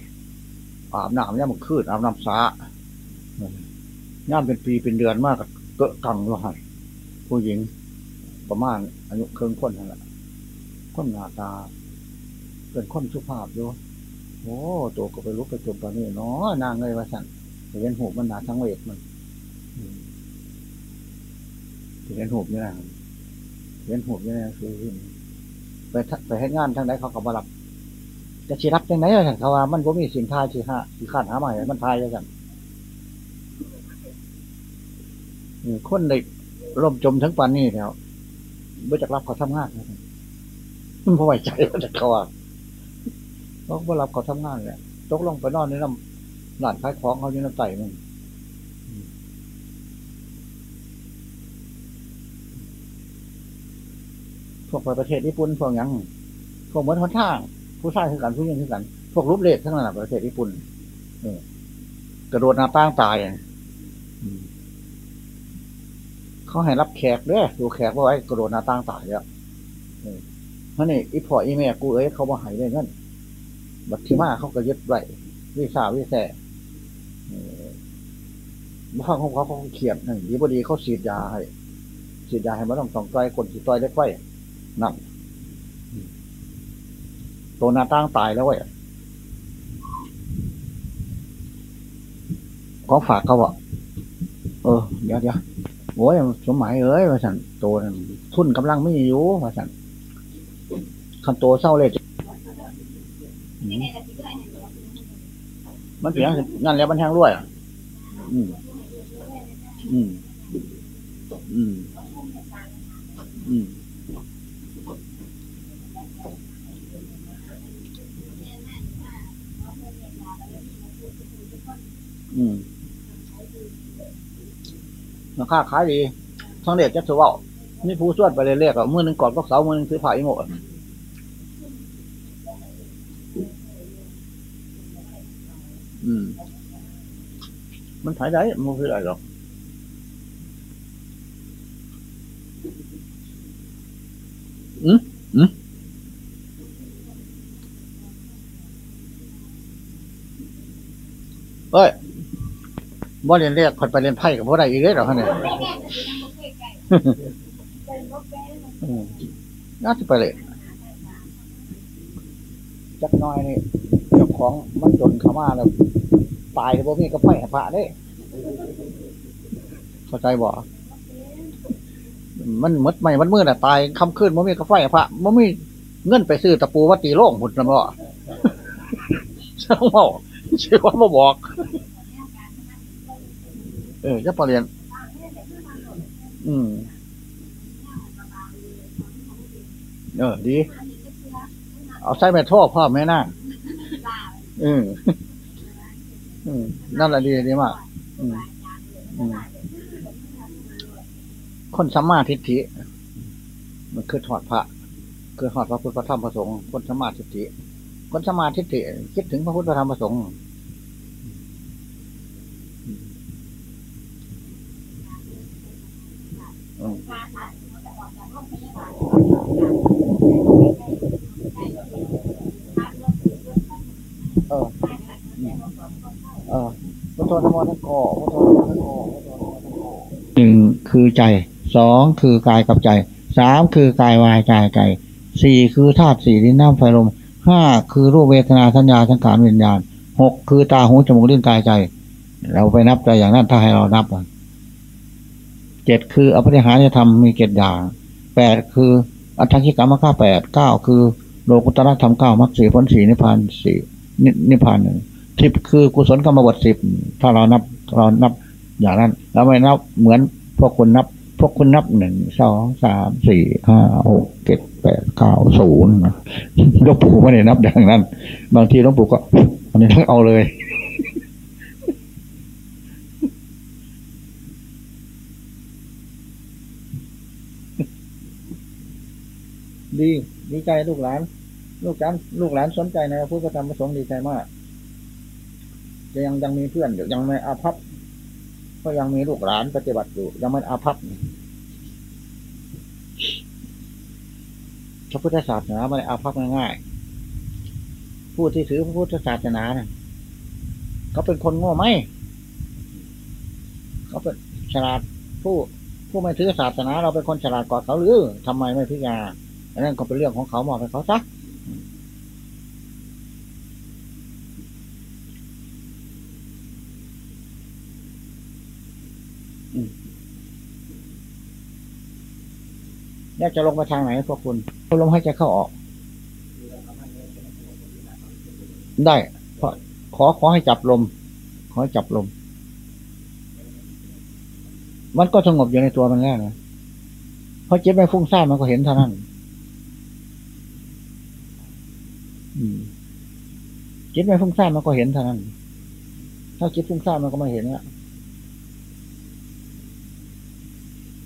อาบน้ำเนี่ยมันคืดอาบน้ำสาย่ามเป็นปีเป็นเดือนมากก็เกะกังว่าให้ผู้หญิง ประมาณอายุเครื่องคนนั่นแหละคนหน้าตา เป็นคนสุภาพอยู่ โอ้ตัวก็ไปลุกไปจมตอนนี้เนาะนางเลยว่าสั่นเห็นหูมันหนาทั้งเวทมันเห็นหูนี่นะเห็นหูนี่นะคือไปไปให้งานทางไหนเขาก็มารับจะชีรับยังไงล่ะเขาว่ามันก็มีสินทายสิห้าสิขาดหาใหม่มันทายแล้วกันอืมคนเด็กร่มจมทั้งปันนี่แล้วไม่จักรับเขาทำงานมันพอไหวใจมันจะเขาว่า เขาก็รับเขาทำงานแหละตกลงไปนอนในน้ำหลานขายของเขาอยู่น้ำไตมันพวกไปประเทศญี่ปุ่นพวกยังพวกเหมือนคนทาผู้ชายคือกันผู้หญิงคือกัน พวกรูปเลขทั้งนั้นประเทศญี่ปุ่นกระโดดหน้าต่างตายเขาให้รับแขกเด้อดูแขกว่าไว้กระโดดหน้าต่างตายแล้วเออเพราะนี่อีพออีแม่กูเอ้ยเขาบ่หายเลยนั่น บัตรที่มาเขาก็ยึดไว้วิสาวิแสเออบ้างของเขาเขาเขียนหนึ่งดีบดีเขาฉีดยาให้ฉีดยาให้มาต้องสองต้อยคนฉีดต้อยได้ไฟนั่นตัวนาตั้งตายแล้วเว้ยของฝากเขาบอกเออ เดี๋ยวเดี๋ยวโอ้ยสมหมายเอ้ยว่าสันตนั่นทุนกำลังไม่อยู่ว่าสันคันโตเศร้าเลยอืม มันเสียงนั่นแล้วมันแห้งรวยอะอืม อืม อืม อืมอืมราคาขายดีทั้งเด็กจะถือว่านี่ผู้ส่วนไปเรื่อยๆกับมือหนึ่งกอนก็เสามือหนึ่งซื้อผ้าอีโม อืม มันถ่ายได้มันคืออะไรหรอกอืมอืมเอ้ยบ่เรียนเรียกคนไปเรียนไพ่กับพวกใดอีกเลยหรอฮะเนี่ยน่าจะไปเลยจักน้อยนี่ ของมันจนเขามาแล้วตายบ่มีก็ไฟพระเด้เข้าใจบ่มันมดไม่มันมืดอะตายคำขึ้นบ่มีก็ไฟพระบ่มีเงินไปซื้อตะปูวัดตีโล่งหุ่นลำบ่เจ้าเมาชื่อว่าบ่บอก เออจะปรเรียน อืมเออดี เอาใส่แม่ท่อพ่อแม่น่าอื มอืมนั่นแหละดีดีมากอืมอืมคนสัมมาทิฏฐิ มันคือถอดพระ คือถอดพระพุทธพระธรรมพระสงฆ์คนสัมมาทิฏฐิ คนสัมมาทิฏฐิคิดถึงพระพุทธพระธรรมพระสงฆ์ เออ เออพุทโธธรรมทั้งกอพุทโธธรรมทั้งกอหนึ่งคือใจสองคือกายกับใจสามคือกายวายใจใจสี่คือธาตุสี่ดินน้ำไฟลมห้าคือรูปเวทนาสัญญาสังขารวิญญาณหกคือตาหูจมูกลิ้นกายใจ เราไปนับใจอย่างนั้นถ้าให้เรานับเจ็ดคืออภิหารธรรมมีเจ็ดอย่างแปดคืออัตถกิกรรมข้าแปดเก้าคือโลกุตระธรรมเก้ามรรคสี่ผลสี่นิพพานสี่ นิพพานหนึ่งสิบคือกุศลกรรมบทสิบถ้าเรานับเรานับอย่างนั้นเราไม่นับเหมือนพวกคุณนับ พวกคุณนับหนึ่งสองสามสี่ห้าหกเจ็ดแปดเก้าศูนย์หลวงปู่ไม่ได้นับอย่างนั้น บางทีหลวงปู่ก็อันนี้เอาเลยดีดีใจลูกหลาน ลูกหลานลูกหลานสนใจในพระพุทธธรรมประสงค์ดีใจมากจะยังยังมีเพื่อนอยู่ยังไม่อาภัพก็ยังมีลูกหลานปฏิบัติอยู่ ยังไม่อาภัพพระพุทธศาสนาไม่ได้อาภัพง่ายๆผู้ที่ถือพระพุทธศาสนาเนี่ยเขาเป็นคนโง่ไหมเขาเป็นฉลาดผู้ผู้ไม่ถือศาสนา เราเป็นคนฉลาดกว่าเขาหรือทำไมไม่พิจารณาอันนั้นก็เป็นเรื่องของเขามอบให้เขาซะ อยากจะลงไปทางไหนพวกคุณลมให้ใจเข้าออก ได้ขอขอขอให้จับลม ขอให้จับลม มันก็สงบอยู่ในตัวมันแล้วนะเพราะจิตไม่ฟุ้งซ่านมันก็เห็นเท่านั้นอืมจิตไม่ฟุ้งซ่านมันก็เห็นเท่านั้น ถ้าจิตฟุ้งซ่านมันก็ไม่เห็นละ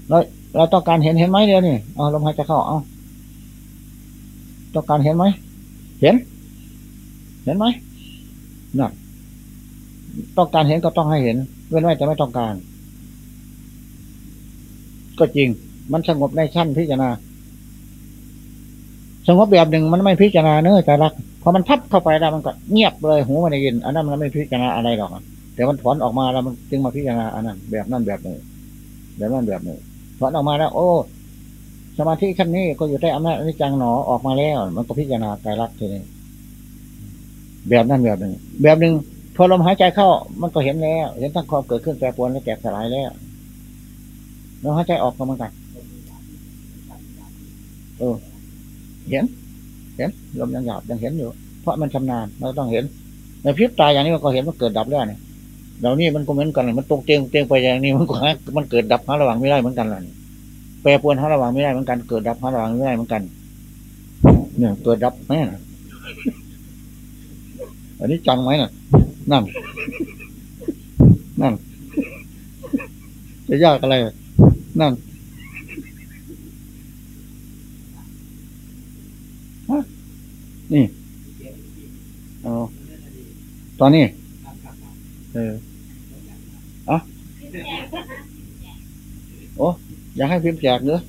แล้ว เราต้องการเห็นเห็นไหมเดี๋ยวนี่เอาลมหายใจเข้าเอาต้องการเห็นไหมเห็น เห็นไหมนั่นต้องการเห็นก็ต้องให้เห็น เว้นไว้แต่ไม่ต้องการ ก็จริง มันสงบในชั้นพิจารณาสงบแบบหนึ่งมันไม่พิจารณาเนื้อแต่รักพอมันพับเข้าไปแล้วมันก็เงียบเลยหูมันได้ยิน อันนั้นมันไม่พิจารณาอะไรหรอกแต่มันถอนออกมาแล้วมันจึงมาพิจารณาอันนั้นแบบนั้นแบบนี้แบบนั้นแบบนี้ ถอนออกมาแล้ว โอ้ สมาธิขั้นนี้ก็อยู่ใต้อำนาจอนิจจังหนอออกมาแล้ว มันก็พิจารณาไตรลักษณ์ทีนี้แบบนั้นแบบหนึ่งแบบหนึ่งพอลมหายใจเข้า มันก็เห็นแล้ว เห็นทั้งความเกิดขึ้นแปรปรวนและแตกสลายแล้วลมหายใจออกก็เหมือนกันเออเห็น เห็นลมยังหยาบยังเห็นอยู่ เพราะมันชำนาญเราต้องเห็นในพริบตาอย่างนี้มันก็เห็นมันเกิดดับแล้วเนี่ย เดี๋ยวนี้มันก็เหมือนกันมันตรงเตียงเตียงไปอย่างนี้มันก็มันเกิดดับหาระหว่างไม่ได้เหมือนกันเลยแปรปวนหาระหว่างไม่ได้เหมือนกัน เกิดดับหาระหว่างไม่ได้เหมือนกัน เนี่ยเกิดดับแม่นะอันนี้จังไหมน่ะ นั่น นั่น จะยากอะไร นั่นนี่ เอา ตอนนี้ เออ อยากให้พิมพ์แจกเนื้อ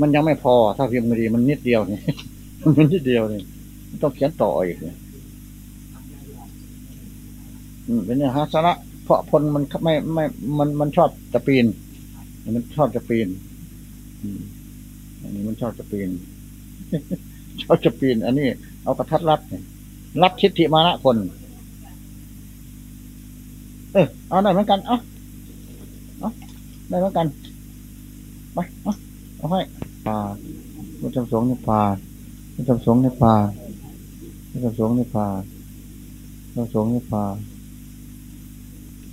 มันยังไม่พอ ถ้าพิมพ์ดีมันนิดเดียวนี่มันนิดเดียวนี่ต้องเขียนต่ออีกเนี่ยเป็นเนื้อหาสาระเพราะพลมันไม่ไม่มันมันชอบจะปีน มันชอบจะปีนอันนี้มันชอบจะปีนชอบจะปีน อันนี้ เอากระทัดรัดเนี่ยรัดทิฏฐิมานะคน เออเอาได้เหมือนกัน เอาเอาได้เหมือนกัน ไป เอาเอาให้ปลาพุทธสงฆ์ในป่าพุทธสงฆ์ในป่าพุทธสงฆ์ในป่าพุทธสงฆ์ในป่า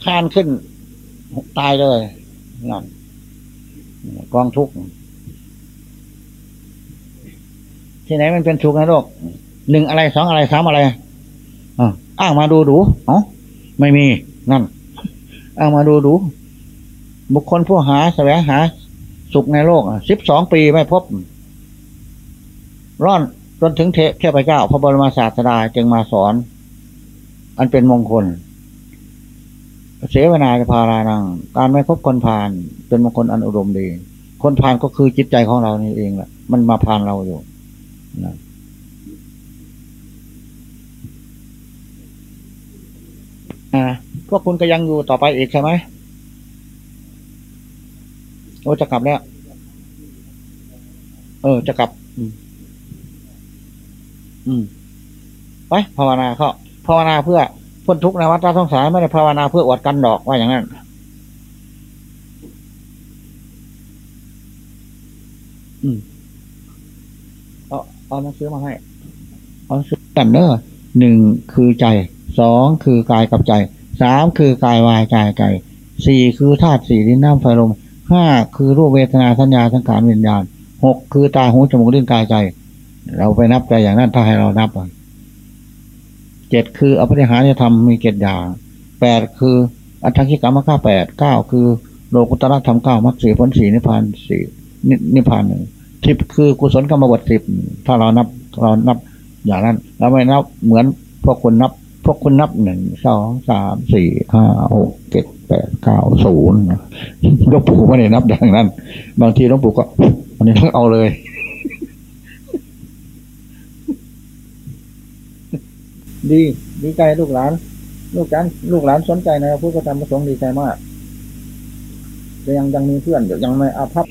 คานขึ้น ตายเลยนั่นกองทุกข์ที่ไหนมันเป็นทุกข์นะโลกหนึ่งอะไรสองอะไรสามอะไรอ่าอ้างมาดูดู เอ๋อไม่มี นั่น เอามาดูดู บุคคลผู้หาแสวงหา สุขในโลกสิบสองปีไม่พบ ร่อนจนถึงเทเทพเจ้า พระบรมศาสดาจึงมาสอน อันเป็นมงคล เสวนาจะพารานัง การไม่พบคนพาลเป็นมงคลอันอุดมดี คนพาลก็คือจิตใจของเรานี่เองแหละมันมาพาลเราอยู่นะอ่า พวกคุณก็ยังอยู่ต่อไปอีกใช่ไหมโอ้จะกลับแล้ว เออ จะกลับ อืม อืม ไปภาวนาเขาภาวนาเพื่อพ้นทุกข์ในวัฏสงสารไม่ได้ภาวนาเพื่ออวดกันดอกว่าอย่างนั้นอืมเอาเอาหนังสือมาให้เอาหนังสือกันเนอะหนึ่งคือใจสองคือกายกับใจ สามคือกายวายกายใจสี่คือธาตุสี่ดินน้ำไฟลมห้าคือรูปเวทนาสัญญาสังขารวิญญาณหกคือตาหูจมูกลิ้นกายใจ เราไปนับใจอย่างนั้นถ้าให้เรานับเจ็ดคืออภิหารธรรมมีเจ็ดอย่างแปดคืออัตถกิกรรมข้าแปดเก้าคือโลกุตระธรรมเก้ามรรคสี่ผลสี่นิพพานสี่นิพพานหนึ่งสิบคือกุศลกรรมบทสิบถ้าเรานับเรานับอย่างนั้นเราไม่นับเหมือนพวกคุณนับ พวกคุณนับหนึ่งสองสามสี่ห้าหกเจ็ดแปดเก้าศูนย์หลวงปู่ไม่ได้นับอย่างนั้น บางทีหลวงปู่ก็วันนี้ต้องเอาเลย ดีดีใจลูกหลาน ลูกจันลูกหลานสนใจในพระพุทธธรรมประสงค์ดีใจมากแต่ยังยังมีเพื่อนเดี๋ยวยังไม่อาภัพ